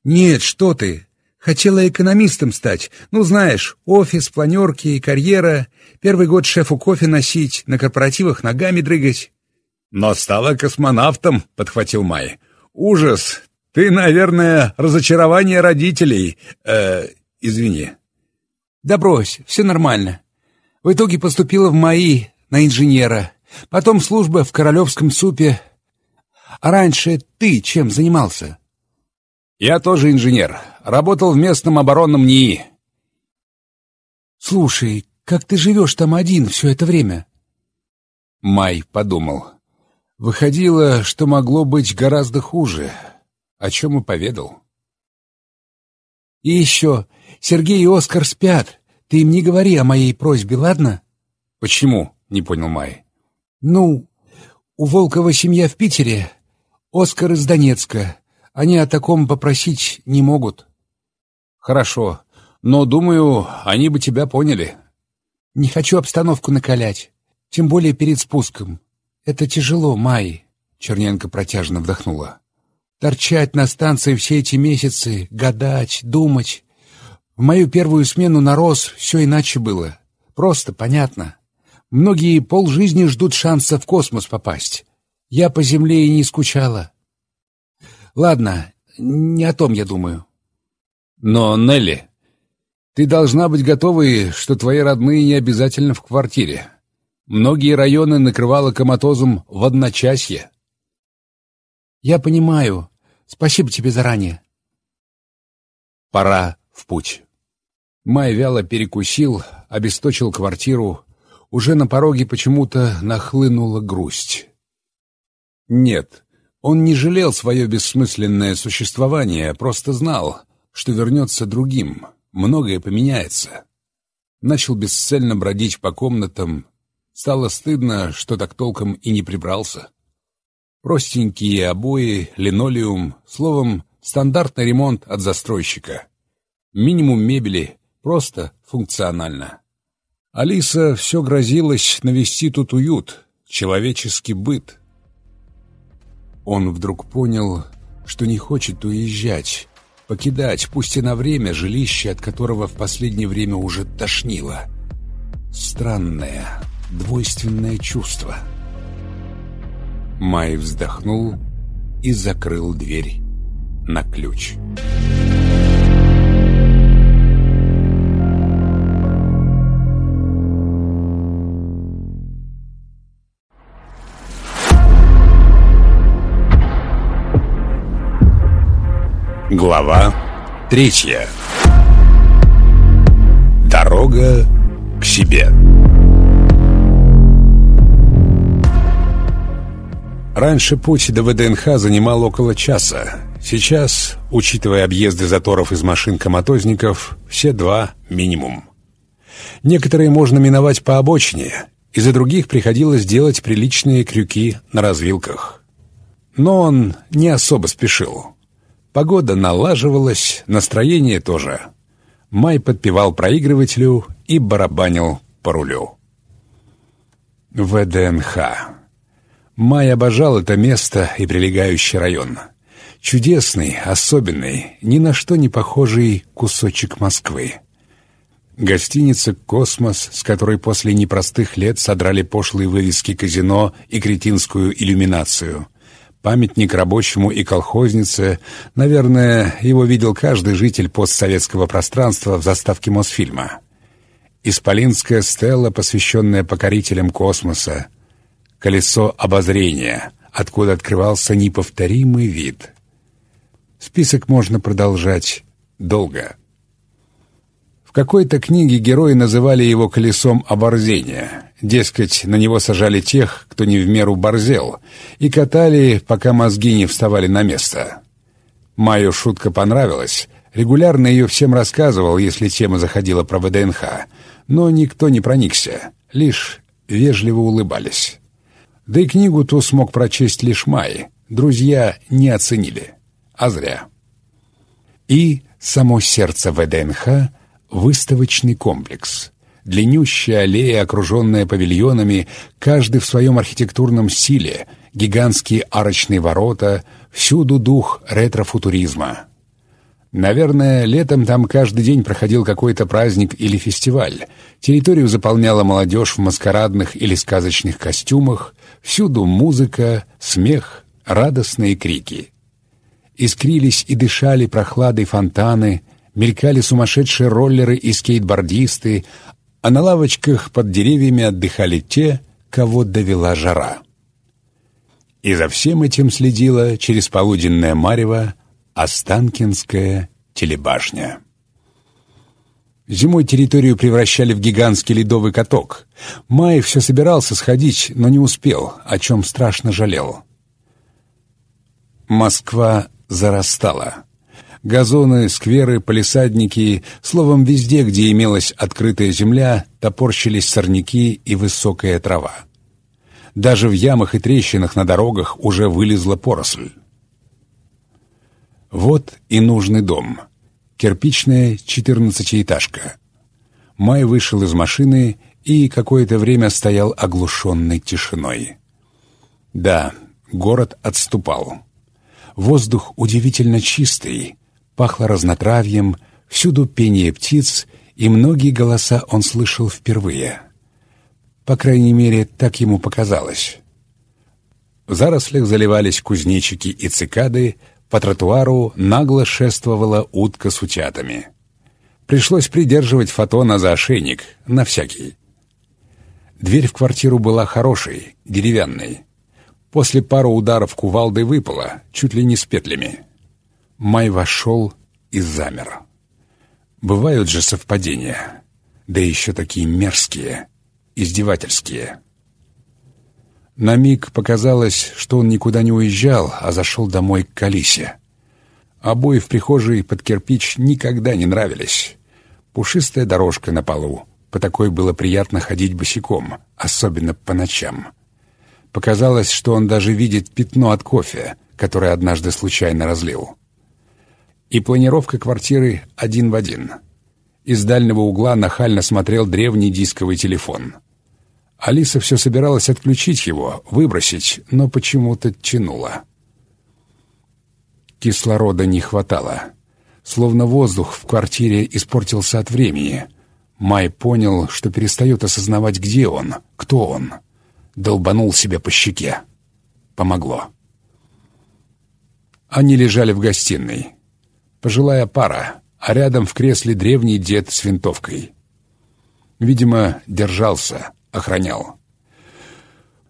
«Нет, что ты! Хотела экономистом стать. Ну, знаешь, офис, планерки, и карьера. Первый год шефу кофе носить, на корпоративах ногами дрыгать». «Но стала космонавтом», — подхватил Май. «Ужас! Ты, наверное, разочарование родителей. Э, извини». «Да брось, все нормально. В итоге поступила в МАИ на инженера. Потом служба в Королевском супе. А раньше ты чем занимался?» «Я тоже инженер. Работал в местном оборонном НИИ». «Слушай, как ты живешь там один все это время?» Май подумал. Выходило, что могло быть гораздо хуже, о чем и поведал. «И еще, Сергей и Оскар спят. Ты им не говори о моей просьбе, ладно?» «Почему?» — не понял Май. «Ну, у Волкова семья в Питере, Оскар из Донецка. Они о таком попросить не могут». «Хорошо, но, думаю, они бы тебя поняли». «Не хочу обстановку накалять, тем более перед спуском. Это тяжело, Май», — Черненко протяжно вдохнула. «Торчать на станции все эти месяцы, гадать, думать. В мою первую смену на РОС все иначе было. Просто, понятно. Многие полжизни ждут шанса в космос попасть. Я по Земле и не скучала. Ладно, не о том я думаю. Но, Нелли, ты должна быть готовой, что твои родные не обязательно в квартире. Многие районы накрывало коматозом в одночасье. Я понимаю. Спасибо тебе заранее. Пора в путь. Май вяло перекусил, обесточил квартиру. Уже на пороге почему-то нахлынула грусть. Нет, он не жалел свое бессмысленное существование, просто знал, что вернется другим, многое поменяется. Начал бесцельно бродить по комнатам. Стало стыдно, что так толком и не прибрался. Простенькие обои, линолеум, словом, стандартный ремонт от застройщика. Минимум мебели, Просто функционально. Алиса все грозилась навести тут уют, человеческий быт. Он вдруг понял, что не хочет уезжать, покидать, пусть и на время, жилище, от которого в последнее время уже тошнило. Странное, двойственное чувство. Май вздохнул и закрыл дверь на ключ. Глава третья. Дорога к себе. Раньше путь до ВДНХ занимал около часа. Сейчас, учитывая объезды заторов из машин коматозников, все два минимум. Некоторые можно миновать по обочине, из-за других приходилось делать приличные крюки на развилках. Но он не особо спешил. Погода налаживалась, настроение тоже. Май подпевал проигрывателю и барабанил по рулю. ВДНХ. Май обожал это место и прилегающий район. Чудесный, особенный, ни на что не похожий кусочек Москвы. Гостиница «Космос», с которой после непростых лет содрали пошлые вывески казино и кретинскую иллюминацию — Памятник рабочему и колхознице, наверное, его видел каждый житель постсоветского пространства в заставке Мосфильма. Исполинская стела, посвященная покорителям космоса. Колесо обозрения, откуда открывался неповторимый вид. Список можно продолжать долго. В какой-то книге герои называли его «колесом оборзения». Дескать, на него сажали тех, кто не в меру борзел, и катали, пока мозги не вставали на место. Маю шутка понравилась. Регулярно ее всем рассказывал, если тема заходила про ВДНХ. Но никто не проникся, лишь вежливо улыбались. Да и книгу ту смог прочесть лишь Май. Друзья не оценили. А зря. И само сердце ВДНХ — выставочный комплекс — Длиннющая аллея, окруженная павильонами, каждый в своем архитектурном стиле, гигантские арочные ворота, всюду дух ретро-футуризма. Наверное, летом там каждый день проходил какой-то праздник или фестиваль. Территорию заполняла молодежь в маскарадных или сказочных костюмах, всюду музыка, смех, радостные крики. Искрились и дышали прохладой фонтаны, мелькали сумасшедшие роллеры и скейтбордисты, а на лавочках под деревьями отдыхали те, кого довела жара. И за всем этим следила через полуденное марево Останкинская телебашня. Зимой территорию превращали в гигантский ледовый каток. Май все собирался сходить, но не успел, о чем страшно жалел. Москва зарастала. Газоны, скверы, полисадники, словом, везде, где имелась открытая земля, топорщились сорняки и высокая трава. Даже в ямах и трещинах на дорогах уже вылезла поросль. Вот и нужный дом. Кирпичная четырнадцатиэтажка. Май вышел из машины и какое-то время стоял оглушенный тишиной. Да, город отступал. Воздух удивительно чистый, пахло разнотравьем, всюду пение птиц, и многие голоса он слышал впервые. По крайней мере, так ему показалось. В зарослях заливались кузнечики и цикады, по тротуару нагло шествовала утка с утятами. Пришлось придерживать Фотона за ошейник, на всякий. Дверь в квартиру была хорошей, деревянной. После пары ударов кувалдой выпала, чуть ли не с петлями. Май вошел и замер. Бывают же совпадения, да еще такие мерзкие, издевательские. На миг показалось, что он никуда не уезжал, а зашел домой к Калисе. Обои в прихожей под кирпич никогда не нравились. Пушистая дорожка на полу, по такой было приятно ходить босиком, особенно по ночам. Показалось, что он даже видит пятно от кофе, которое однажды случайно разлил и планировка квартиры один в один. Из дальнего угла нахально смотрел древний дисковый телефон. Алиса все собиралась отключить его, выбросить, но почему-то тянула. Кислорода не хватало. Словно воздух в квартире испортился от времени. Май понял, что перестает осознавать, где он, кто он. Долбанул себя по щеке. Помогло. Они лежали в гостиной. Пожилая пара, а рядом в кресле древний дед с винтовкой. Видимо, держался, охранял.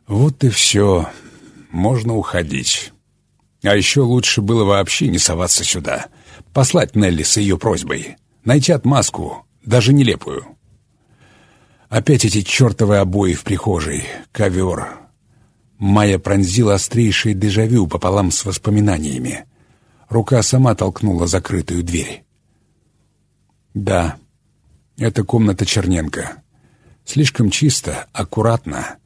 Вот и все. Можно уходить. А еще лучше было вообще не соваться сюда. Послать Нелли с ее просьбой. Найти отмазку, даже нелепую. Опять эти чертовы обои в прихожей, ковер. Майя пронзила острейшее дежавю пополам с воспоминаниями. Рука сама толкнула закрытую дверь. Да, это комната Черненко. Слишком чисто, аккуратно.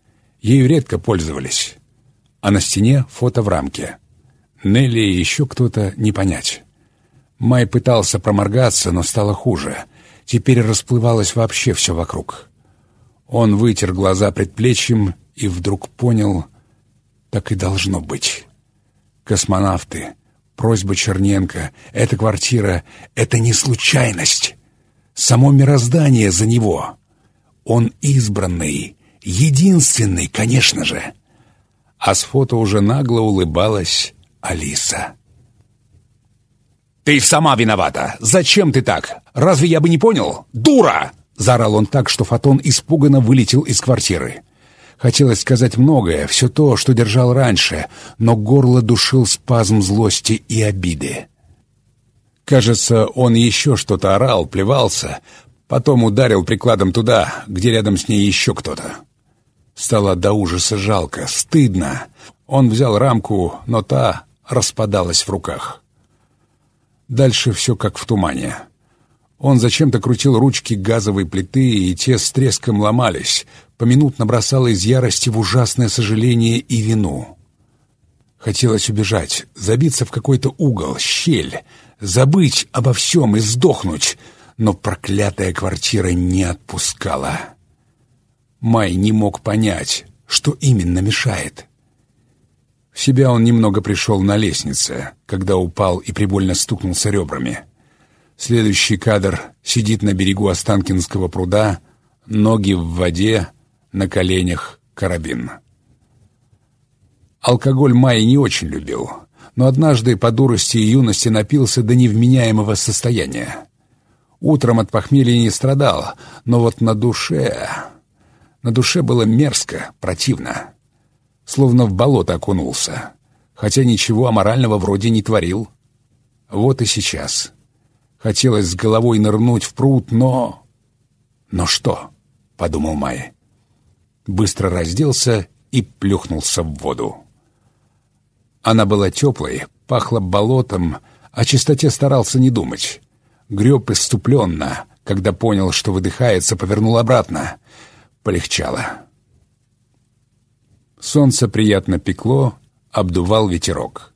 Ею редко пользовались. А на стене фото в рамке. Нелли и еще кто-то не понять. Май пытался проморгаться, но стало хуже. Теперь расплывалось вообще все вокруг. Он вытер глаза предплечьем и вдруг понял, так и должно быть. Космонавты Просьба Черненко, эта квартира — это не случайность. Само мироздание за него. Он избранный, единственный, конечно же. А с фото уже нагло улыбалась Алиса. «Ты сама виновата! Зачем ты так? Разве я бы не понял? Дура!» Заорал он так, что Фотон испуганно вылетел из квартиры. Хотелось сказать многое, все то, что держал раньше, но горло душил спазм злости и обиды. Кажется, он еще что-то орал, плевался, потом ударил прикладом туда, где рядом с ней еще кто-то. Стало до ужаса жалко, стыдно. Он взял рамку, но та распадалась в руках. Дальше все как в тумане. Он зачем-то крутил ручки газовой плиты, и те с треском ломались, поминутно бросала из ярости в ужасное сожаление и вину. Хотелось убежать, забиться в какой-то угол, щель, забыть обо всем и сдохнуть, но проклятая квартира не отпускала. Май не мог понять, что именно мешает. В себя он немного пришел на лестнице, когда упал и прибольно стукнулся ребрами. Следующий кадр сидит на берегу Останкинского пруда, ноги в воде, на коленях карабин. Алкоголь Майя не очень любил, но однажды по дурости и юности напился до невменяемого состояния. Утром от похмелья не страдал, но вот на душе... На душе было мерзко, противно. Словно в болото окунулся. Хотя ничего аморального вроде не творил. Вот и сейчас. Хотелось с головой нырнуть в пруд, но... «Но что?» — подумал Май. Быстро разделся и плюхнулся в воду. Она была теплой, пахла болотом, о чистоте старался не думать. Греб иступленно, когда понял, что выдыхается, повернул обратно. Полегчало. Солнце приятно пекло, обдувал ветерок.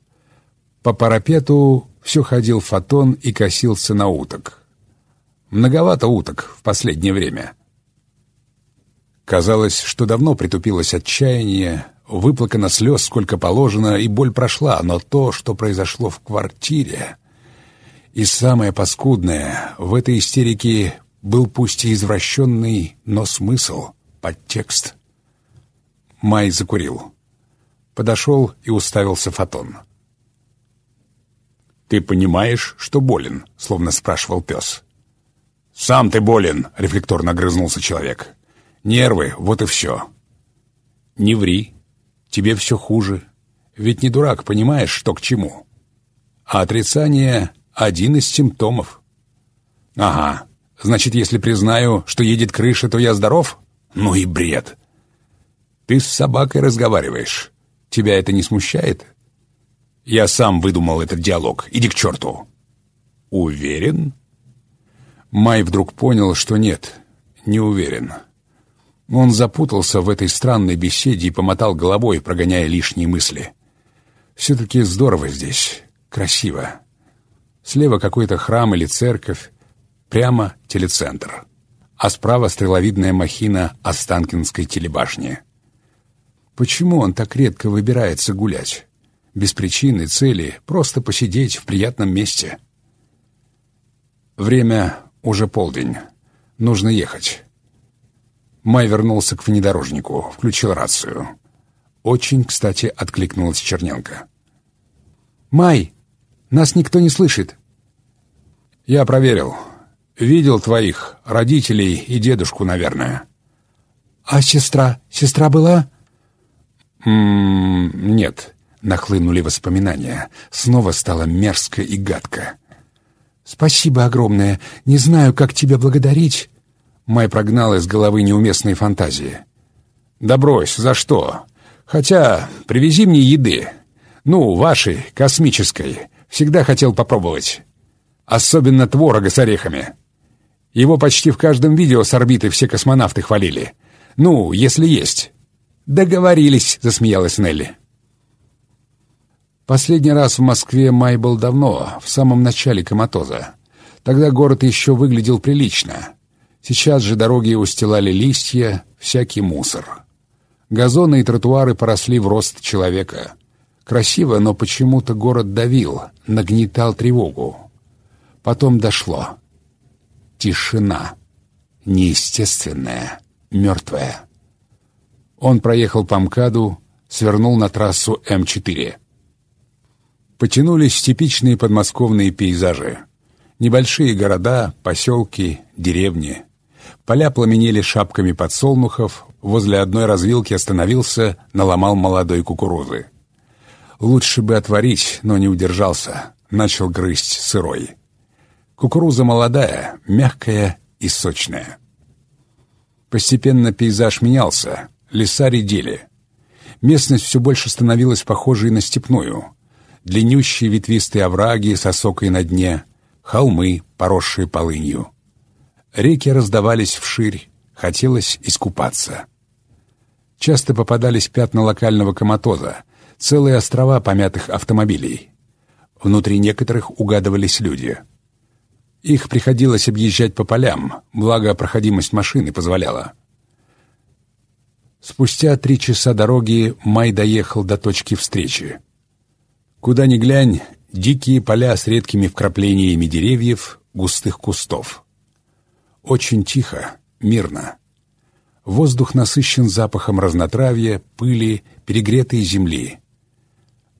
По парапету все ходил фотон и косился на уток. Многовато уток в последнее время. Казалось, что давно притупилось отчаяние, выплакано слез сколько положено, и боль прошла, но то, что произошло в квартире... И самое паскудное, в этой истерике был пусть и извращенный, но смысл, подтекст. Май закурил. Подошел и уставился Фотон. «Ты понимаешь, что болен?» — словно спрашивал пес. «Сам ты болен!» — рефлекторно огрызнулся человек. «Нервы, вот и все». «Не ври. Тебе все хуже. Ведь не дурак, понимаешь, что к чему. А отрицание — один из симптомов». «Ага. Значит, если признаю, что едет крыша, то я здоров? Ну и бред!» «Ты с собакой разговариваешь. Тебя это не смущает?» «Я сам выдумал этот диалог. Иди к черту!» «Уверен?» Май вдруг понял, что нет, не уверен. Он запутался в этой странной беседе и помотал головой, прогоняя лишние мысли. «Все-таки здорово здесь, красиво. Слева какой-то храм или церковь, прямо телецентр, а справа стреловидная махина Останкинской телебашни. Почему он так редко выбирается гулять? Без причины, цели, просто посидеть в приятном месте. Время уже полдень. Нужно ехать. Май вернулся к внедорожнику, включил рацию. Очень, кстати, откликнулась Черненко. «Май, нас никто не слышит». «Я проверил. Видел твоих родителей и дедушку, наверное». «А сестра? Сестра была?» «М -м «Нет», — нахлынули воспоминания. Снова стало мерзко и гадко. «Спасибо огромное. Не знаю, как тебя благодарить». Май прогнал из головы неуместные фантазии. «Да за что? Хотя, привези мне еды. Ну, вашей, космической. Всегда хотел попробовать. Особенно творога с орехами. Его почти в каждом видео с орбиты все космонавты хвалили. Ну, если есть». «Договорились», — засмеялась Нелли. Последний раз в Москве май был давно, в самом начале коматоза. Тогда город еще выглядел прилично. Сейчас же дороги устилали листья, всякий мусор. Газоны и тротуары поросли в рост человека. Красиво, но почему-то город давил, нагнетал тревогу. Потом дошло. Тишина. Неестественная, мертвая. Он проехал по МКАДу, свернул на трассу М4. Потянулись типичные подмосковные пейзажи. Небольшие города, поселки, деревни. Поля пламенели шапками подсолнухов, возле одной развилки остановился, наломал молодой кукурузы. Лучше бы отварить, но не удержался, начал грызть сырой. Кукуруза молодая, мягкая и сочная. Постепенно пейзаж менялся, леса редели. Местность все больше становилась похожей на степную. Длиннющие ветвистые овраги с осокой на дне, холмы, поросшие полынью. Реки раздавались вширь, хотелось искупаться. Часто попадались пятна локального коматоза, целые острова помятых автомобилей. Внутри некоторых угадывались люди. Их приходилось объезжать по полям, благо проходимость машины позволяла. Спустя три часа дороги Май доехал до точки встречи. Куда ни глянь, дикие поля с редкими вкраплениями деревьев, густых кустов. Очень тихо, мирно. Воздух насыщен запахом разнотравья, пыли, перегретой земли.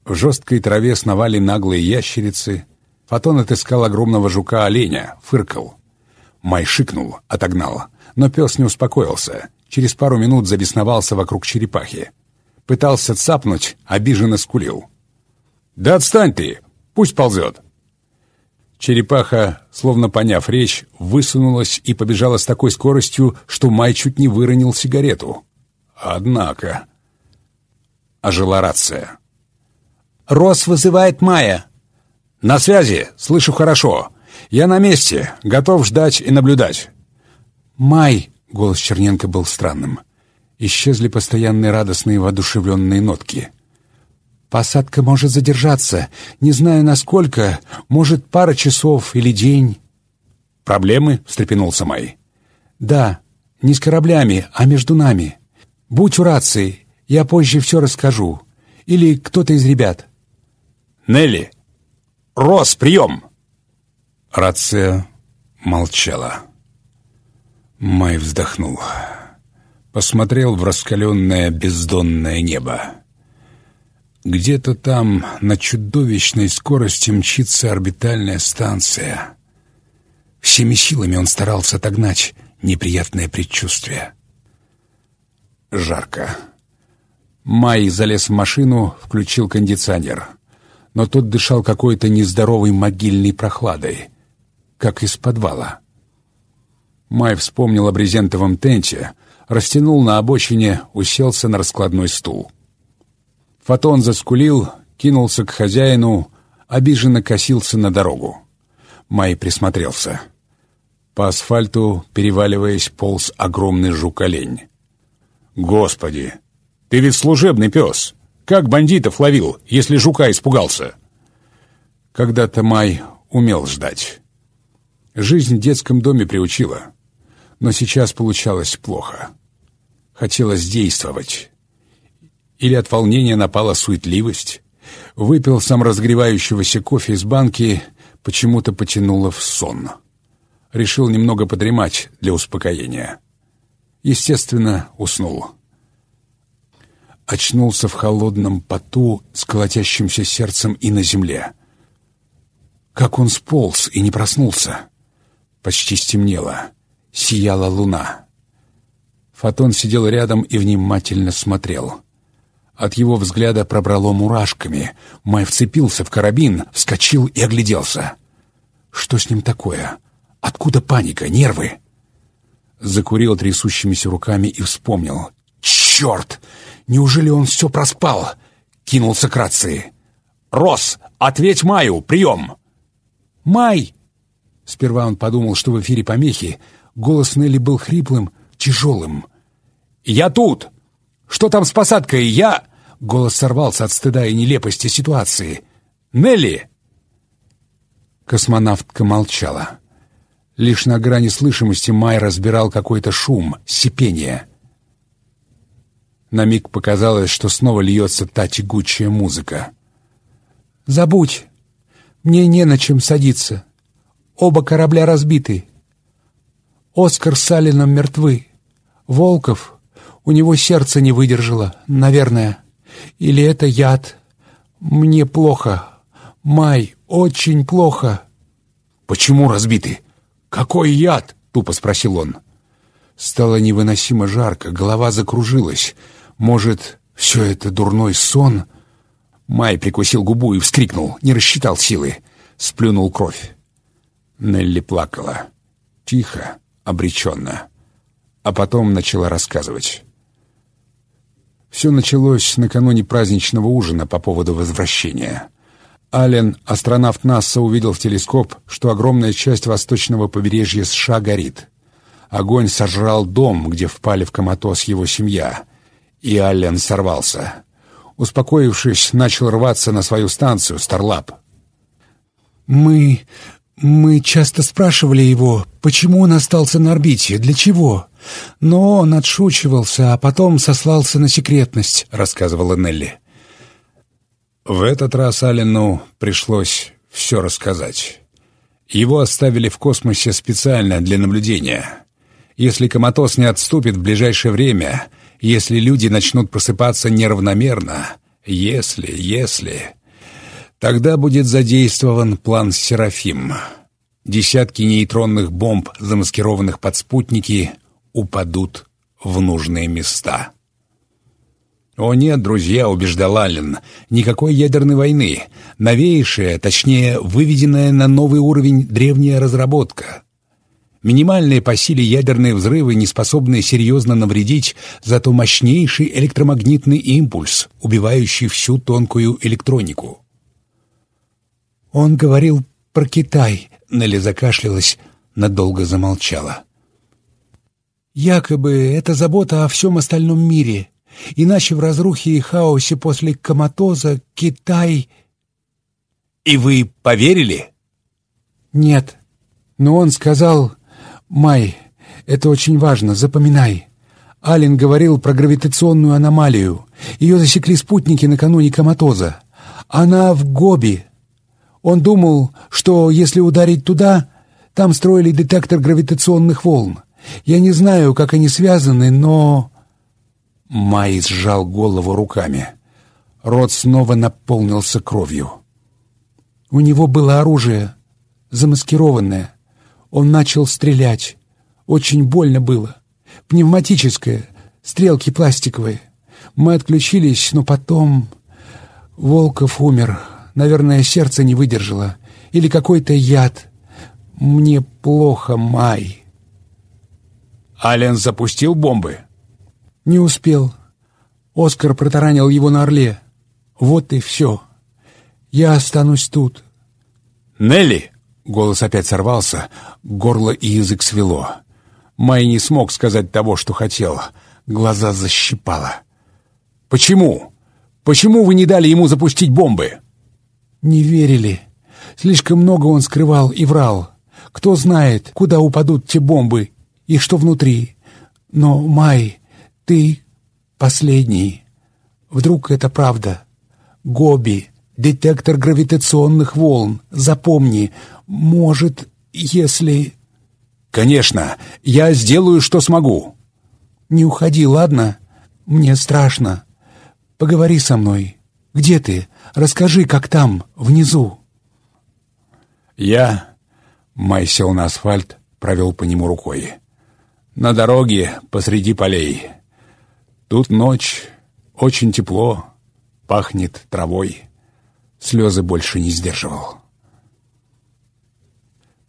В жесткой траве сновали наглые ящерицы. Фотон отыскал огромного жука-оленя, фыркал. Май шикнул, отогнал. Но пес не успокоился. Через пару минут забесновался вокруг черепахи. Пытался цапнуть, обиженно скулил. «Да отстань ты! Пусть ползет!» Черепаха, словно поняв речь, высунулась и побежала с такой скоростью, что Май чуть не выронил сигарету. Однако... Ожила рация. «Рос вызывает Майя». «На связи, слышу хорошо. Я на месте, готов ждать и наблюдать». «Май», — голос Черненко был странным. Исчезли постоянные радостные воодушевленные нотки. «Посадка может задержаться. Не знаю, насколько. Может, пара часов или день». «Проблемы?» — встрепенулся Май. «Да, не с кораблями, а между нами. Будь у рации, я позже все расскажу. Или кто-то из ребят». «Нелли! Рос, прием!» Рация молчала. Май вздохнул. Посмотрел в раскаленное бездонное небо. Где-то там на чудовищной скорости мчится орбитальная станция. Всеми силами он старался отогнать неприятное предчувствие. Жарко. Май залез в машину, включил кондиционер. Но тот дышал какой-то нездоровой могильной прохладой, как из подвала. Май вспомнил о брезентовом тенте, растянул на обочине, уселся на раскладной стул. Фотон заскулил, кинулся к хозяину, обиженно косился на дорогу. Май присмотрелся. По асфальту, переваливаясь, полз огромный жук-олень. «Господи! Ты ведь служебный пес! Как бандитов ловил, если жука испугался?» Когда-то Май умел ждать. Жизнь в детском доме приучила. Но сейчас получалось плохо. Хотелось действовать. Или от волнения напала суетливость. Выпил сам разгревающегося кофе из банки, почему-то потянуло в сон. Решил немного подремать для успокоения. Естественно, уснул. Очнулся в холодном поту с колотящимся сердцем и на земле. Как он сполз и не проснулся. Почти стемнело. Сияла луна. Фотон сидел рядом и внимательно смотрел. От его взгляда пробрало мурашками. Май вцепился в карабин, вскочил и огляделся. Что с ним такое? Откуда паника, нервы? Закурил трясущимися руками и вспомнил. «Черт! Неужели он все проспал?» Кинулся к рации. «Рос, ответь Маю! Прием!» «Май!» Сперва он подумал, что в эфире помехи. Голос Нелли был хриплым, тяжелым. «Я тут! Что там с посадкой? Я...» Голос сорвался от стыда и нелепости ситуации. «Нелли!» Космонавтка молчала. Лишь на грани слышимости Май разбирал какой-то шум, сипение. На миг показалось, что снова льется та тягучая музыка. «Забудь! Мне не на чем садиться. Оба корабля разбиты. Оскар с Алином мертвы. Волков, у него сердце не выдержало, наверное. Или это яд? Мне плохо. Май, очень плохо. Почему разбиты? Какой яд? Тупо спросил он. Стало невыносимо жарко, голова закружилась. Может, все это дурной сон? Май прикусил губу и вскрикнул, не рассчитал силы. Сплюнул кровь. Нелли плакала. Тихо, обреченно. А потом начала рассказывать. Все началось накануне праздничного ужина по поводу возвращения. Аллен, астронавт НАСА, увидел в телескоп, что огромная часть восточного побережья США горит. Огонь сожрал дом, где впали в коматоз его семья. И Аллен сорвался. Успокоившись, начал рваться на свою станцию, Старлап. «Мы... мы часто спрашивали его, почему он остался на орбите, для чего?» Но он отшучивался, а потом сослался на секретность, рассказывала Нелли. В этот раз Аллену пришлось все рассказать. Его оставили в космосе специально для наблюдения. Если коматоз не отступит в ближайшее время, если люди начнут просыпаться неравномерно, если, если... Тогда будет задействован план «Серафим». Десятки нейтронных бомб, замаскированных под спутники, упадут в нужные места. «О нет, друзья», — убеждал Аллен, — «никакой ядерной войны. Новейшая, точнее, выведенная на новый уровень древняя разработка. Минимальные по силе ядерные взрывы, не способные серьезно навредить, зато мощнейший электромагнитный импульс, убивающий всю тонкую электронику». «Он говорил про Китай», — Нелли закашлялась, надолго замолчала. «Якобы это забота о всем остальном мире». Иначе в разрухе и хаосе после коматоза Китай... И вы поверили? Нет. Но он сказал... Май, это очень важно, запоминай. Ален говорил про гравитационную аномалию. Ее засекли спутники накануне коматоза. Она в Гоби. Он думал, что если ударить туда, там строили детектор гравитационных волн. Я не знаю, как они связаны, но... Май сжал голову руками. Рот снова наполнился кровью. У него было оружие, замаскированное. Он начал стрелять. Очень больно было. Пневматическое, стрелки пластиковые. Мы отключились, но потом... Волков умер. Наверное, сердце не выдержало. Или какой-то яд. Мне плохо, Май. Ален запустил бомбы? Не успел. Оскар протаранил его на Орле. Вот и все. Я останусь тут. «Нелли!» — голос опять сорвался, горло и язык свело. Май не смог сказать того, что хотел. Глаза защипало. «Почему? Почему вы не дали ему запустить бомбы?» «Не верили. Слишком много он скрывал и врал. Кто знает, куда упадут те бомбы и что внутри. Но, Май, ты последний. Вдруг это правда? Гоби, детектор гравитационных волн. Запомни, может, если... Конечно, я сделаю, что смогу. Не уходи, ладно? Мне страшно. Поговори со мной. Где ты? Расскажи, как там, внизу. Я... Май сел на асфальт, провел по нему рукой. На дороге, посреди полей. Тут ночь, очень тепло, пахнет травой. Слезы больше не сдерживал.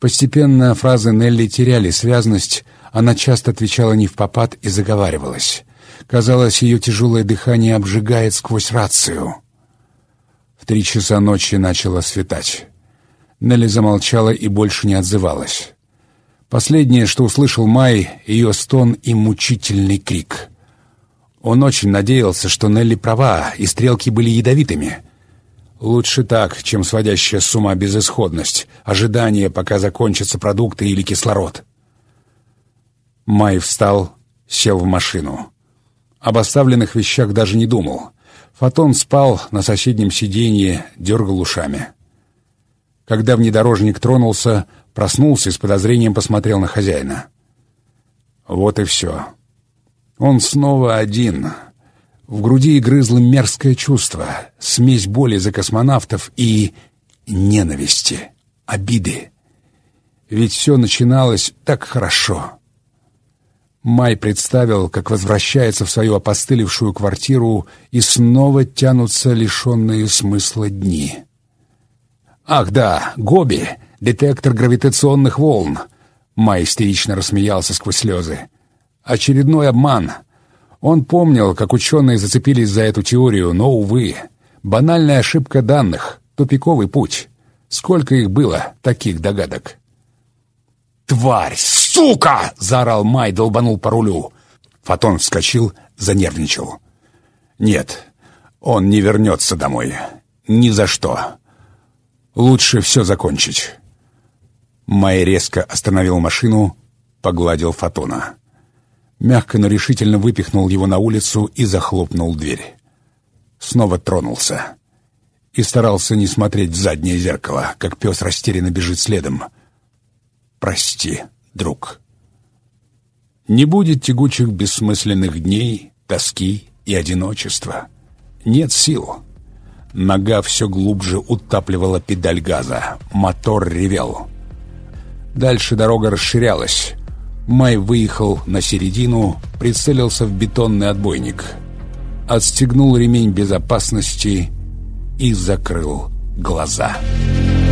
Постепенно фразы Нелли теряли связность, она часто отвечала не в попад и заговаривалась. Казалось, ее тяжелое дыхание обжигает сквозь рацию. Три часа ночи начало светать. Нелли замолчала и больше не отзывалась. Последнее, что услышал Май, ее стон и мучительный крик. Он очень надеялся, что Нелли права, и стрелки были ядовитыми. Лучше так, чем сводящая с ума безысходность, ожидание, пока закончатся продукты или кислород. Май встал, сел в машину. Об оставленных вещах даже не думал. Фотон спал на соседнем сиденье, дергал ушами. Когда внедорожник тронулся, проснулся и с подозрением посмотрел на хозяина. Вот и все. Он снова один. В груди грызло мерзкое чувство, смесь боли за космонавтов и ненависти, обиды. Ведь все начиналось так хорошо. Май представил, как возвращается в свою опостылевшую квартиру, и снова тянутся лишенные смысла дни. «Ах да, Гоби, детектор гравитационных волн!» Май истерично рассмеялся сквозь слезы. Очередной обман. Он помнил, как ученые зацепились за эту теорию, но, увы, банальная ошибка данных, тупиковый путь. Сколько их было, таких догадок? «Тварь! Сука!» — заорал Май, долбанул по рулю. Фотон вскочил, занервничал. «Нет, он не вернется домой. Ни за что. Лучше все закончить». Май резко остановил машину, погладил Фотона мягко, но решительно выпихнул его на улицу и захлопнул дверь. Снова тронулся. И старался не смотреть в заднее зеркало, как пес растерянно бежит следом. «Прости, друг». Не будет тягучих бессмысленных дней, тоски и одиночества. Нет сил. Нога все глубже утапливала педаль газа. Мотор ревел. Дальше дорога расширялась. Май выехал на середину, прицелился в бетонный отбойник. отстегнул ремень безопасности и закрыл глаза. «Глаза».